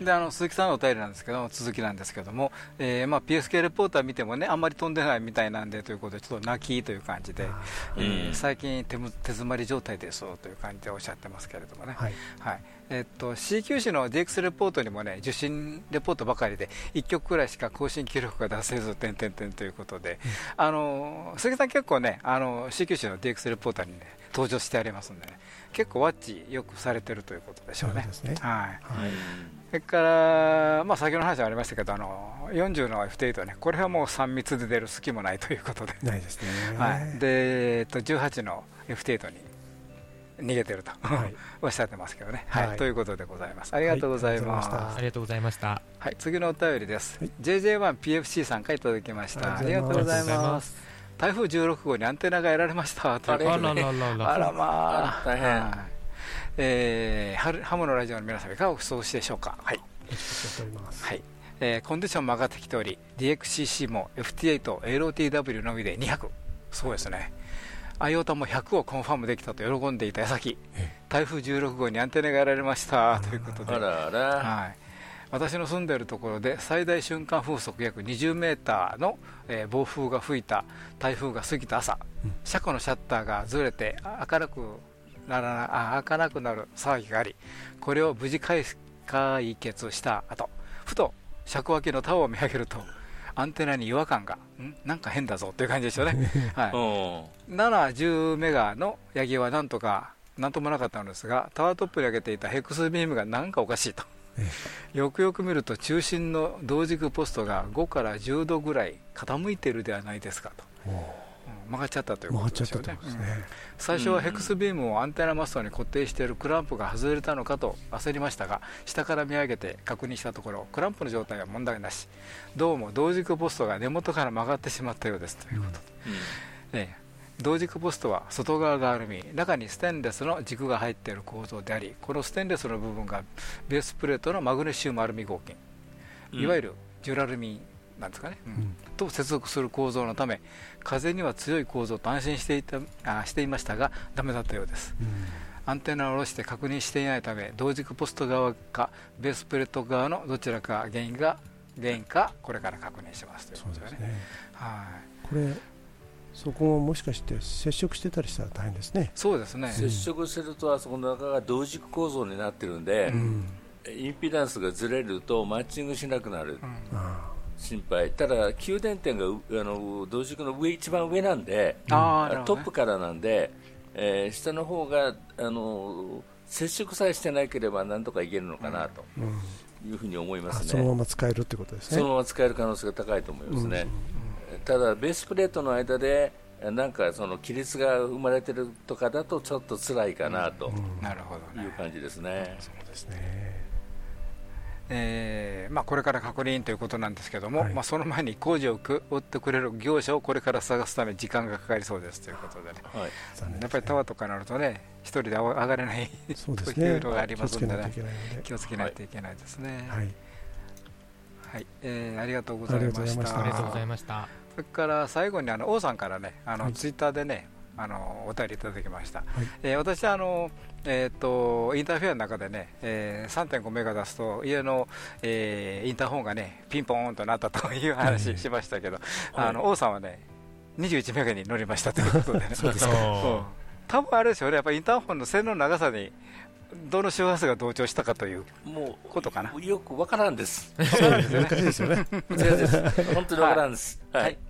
Speaker 2: であの鈴木さんのお便りなんですけども、続きなんですけども、えーまあ、PSK レポーター見てもね、あんまり飛んでないみたいなんでということで、ちょっと泣きという感じで、えー
Speaker 3: うん。
Speaker 2: 最近手む、手詰まり状態ですという感じでおっしゃってますけれどもね。
Speaker 1: はい。
Speaker 2: はい。えっと、C 級紙の DX レポートにもね受信レポートばかりで1曲くらいしか更新記録が出せず点々点ということで、あの鈴木さん結構ねあの C 級紙の DX レポーターに、ね、登場してありますんでね。結構ワッチよくされてるということでしょうね。
Speaker 1: そうですね。
Speaker 2: はい。
Speaker 1: はい
Speaker 2: それから、まあ、先ほどの話もありましたけどあの40の F8 ねこれはもう3密で出る隙もないということで。
Speaker 1: ないですね。
Speaker 2: はい、で、えっと、18の F8 に逃げてると、
Speaker 1: はい。
Speaker 2: おっしゃってますけどね、はい。
Speaker 1: はい。
Speaker 2: ということでございます。ありがとうございます。
Speaker 1: はい。
Speaker 5: ありがとうございました。
Speaker 2: い、次のお便りです。
Speaker 1: はい。
Speaker 2: JJ1PFC さんからいただきました。あ
Speaker 1: ありがとうご
Speaker 2: ざい
Speaker 5: ます。
Speaker 2: 台風16号にアンテナが得られました。
Speaker 3: あ
Speaker 5: らららら
Speaker 2: あらまあ、
Speaker 3: あ大変
Speaker 2: はいえーハムのラジオの皆様いかがお過ごしでしょうか？はい。はい。えーコンディションも上がってきており DXCC も FT8、LOTW のみで200すごいですね。IOTA も100をコンファームできたと喜んでいた矢先。台風16号にアンテナがやられました。ということで。
Speaker 3: あらあら。
Speaker 2: はい、私の住んでいるところで最大瞬間風速約20メーターの、えー暴風が吹いた台風が過ぎた朝、車庫のシャッターがずれてあ明るくならなあ開かなくなる騒ぎがありこれを無事解解決した後ふと車庫脇のタワーを見上げるとアンテナに違和感がん？なんか変だぞという感じでしょうね、はい、
Speaker 3: うん。
Speaker 2: 7、10メガのヤギはなんとか、なんともなかったのですが、タワートップに上げていたヘクスビームがなんかおかしいと。よくよく見ると、中心の同軸ポストが5から10度ぐらい傾いているではないですかと。うん曲がっちゃったということですよね。最初はヘクスビームをアンテナマストに固定しているクランプが外れたのかと焦りましたが下から見上げて確認したところクランプの状態は問題なし。どうも同軸ポストが根元から曲がってしまったようですということ。で、ええ。同軸ポストは外側がアルミ。中にステンレスの軸が入っている構造でありこのステンレスの部分がベースプレートのマグネシウムアルミ合金、いわゆるジュラルミなんですかね、うん。と接続する構造のため風には強い構造と安心していたあしていましたがダメだったようです、アンテナを下ろして確認していないため同軸ポスト側かベースプレート側のどちらか原因が原因かこれから確認しますということですね。はい。
Speaker 1: これそこがもしかして接触してたりしたら大変ですね。
Speaker 2: そうですね。
Speaker 3: 接触するとあそこの中が同軸構造になってるんで、
Speaker 1: うん。
Speaker 3: インピダンスがずれるとマッチングしなくなる。
Speaker 1: あ
Speaker 3: 心配。ただ給電点がうあの同軸の上一番上なんで
Speaker 2: あーなるほどね。
Speaker 3: トップからなんで、えー下の方があの接触さえしてなければなんとかいけるのかなと
Speaker 1: あ、うん。
Speaker 3: いうふうに思いま
Speaker 1: あ
Speaker 3: すね、
Speaker 1: そのまま使えるってことですね。
Speaker 3: そのまま使える可能性が高いと思いますね、ただ、ベースプレートの間でなんかその亀裂が生まれてるとかだとちょっと辛いかなと
Speaker 2: なるほどね、
Speaker 3: いう感じですね。
Speaker 1: そうですね。
Speaker 2: えーまあ、これから確認ということなんですけども、
Speaker 1: はい。
Speaker 2: まあ、その前に工事を請負ってくれる業者をこれから探すため時間がかかりそうですということでね。
Speaker 3: はい。
Speaker 2: やっぱりタワーとかになるとね一人で上がれない
Speaker 1: そうです
Speaker 2: という
Speaker 1: ね。
Speaker 2: のがありますんでね。
Speaker 1: 気をつけないといけないので。
Speaker 2: 気をつけないといけないですね。
Speaker 1: はい。
Speaker 2: はい、えーありがとうございました。それから最後にあの王さんからね、あの、
Speaker 1: はい。
Speaker 2: ツイッターでね、あのお便りいただきました、えー私はあの、えー、とインターフェアの中でね、えー3.5メガ出すと家の、えーインターホンがねピンポーンとなったという話しましたけど、あの王さんはね21メガに乗りましたということでね
Speaker 1: そうです
Speaker 5: か
Speaker 2: うん多分あれですよねやっぱりインターホンの線の長さにどの周波数が同調したかという
Speaker 3: も
Speaker 2: ことかな
Speaker 3: うよくわからんです。
Speaker 2: そうなんですよね
Speaker 1: 難しいですよね。
Speaker 3: 難しいです。本当にわからんです。は
Speaker 2: はいい。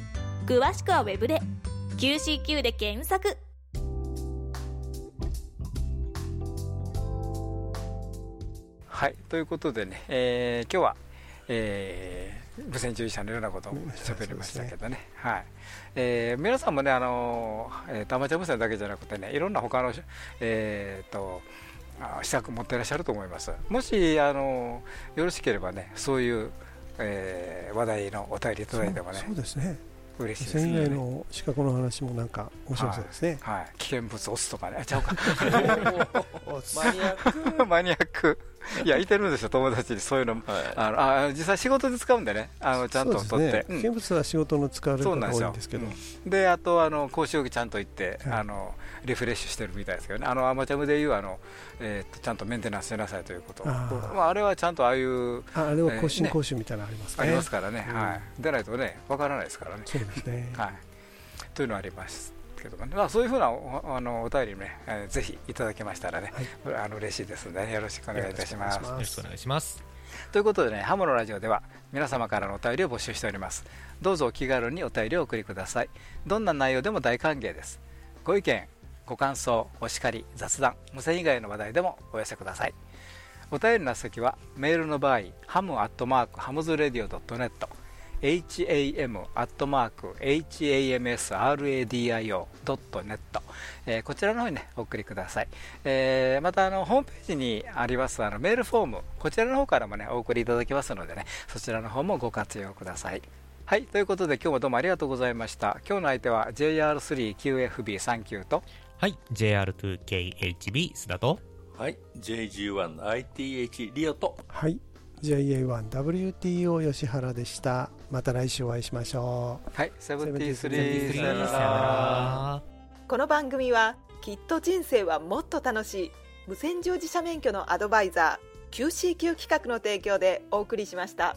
Speaker 6: 詳しくはウェブで。QCQ で検索。
Speaker 2: はいということでね、えー今日は、えー無線従事者のようなことを喋りましたけどね、はい。えー皆さんもね、あのーえーとアマチュア無線だけじゃなくてね、いろんな他の、えーとあ資格持っていらっしゃると思います。もし、あのーよろしければね、そういう、えー話題のお便りいただいてもね。
Speaker 1: そう、ですね。
Speaker 2: 嬉しいです
Speaker 1: 線以外
Speaker 2: ね。
Speaker 1: の資格の話もなんか面白そうですね。
Speaker 2: はい、危険物押すとかね、あちゃうか、
Speaker 3: マニアック。
Speaker 2: マニアック、いや、いてるんですよ、友達にそういうの、
Speaker 3: はい。
Speaker 2: あのあ実際仕事で使うんでね、あのちゃんと取って、
Speaker 1: ですね。危険物は仕事の使われる方が
Speaker 2: そうなんですよ。
Speaker 1: 多いんですけど。
Speaker 2: うん。であとあの講習ちゃんと行って、
Speaker 1: はい。
Speaker 2: あのリフレッシュしてるみたいですけどね。あのアマチュアムでいうあの、えーとちゃんとメンテナンスしなさいということ。
Speaker 1: あー。
Speaker 2: まあ、あれはちゃんとああいう
Speaker 1: ああれは
Speaker 2: えー
Speaker 1: 更新
Speaker 2: ね。
Speaker 1: 講習みたいなのあります
Speaker 2: あ
Speaker 1: ね。
Speaker 2: りますからね、
Speaker 1: うん。
Speaker 2: はい、でないとねわからないですからね、
Speaker 1: そうですね。
Speaker 2: はい、というのはありますけどもね、まあ、そういうふうなおあのお便りね、えーぜひいただけましたらね、あの嬉しいですので、ね、よろしくお願いいたします
Speaker 1: よろしくお願いし
Speaker 5: よろしくお願いします
Speaker 2: ということでね、ハムのラジオでは皆様からのお便りを募集しております。どうぞお気軽にお便りをお送りください。どんな内容でも大歓迎です。ご意見、ご感想、お叱り、雑談、無線以外の話題でもお寄せください。お便りの先はメールの場合、 ham アットマーク hamsradio .net、ham アットマーク hamsradio.net、えーこちらの方にねお送りください。えーまたあのホームページにありますあのメールフォームこちらの方からもねお送りいただけますのでねそちらの方もご活用ください。はいということで今日もどうもありがとうございました。今日の相手は JR3QFB39 と
Speaker 5: はい JR2KHB 須田と
Speaker 3: はい。JG1ITH リオと。
Speaker 1: はい。JA1WTO 吉原でした。また来週お会いしましょう。
Speaker 2: はい73
Speaker 1: 73
Speaker 2: さよな
Speaker 5: さよなら
Speaker 4: この番組はきっと人生はもっと楽しい無線乗自社免許のアドバイザー QCQ 企画の提供でお送りしました。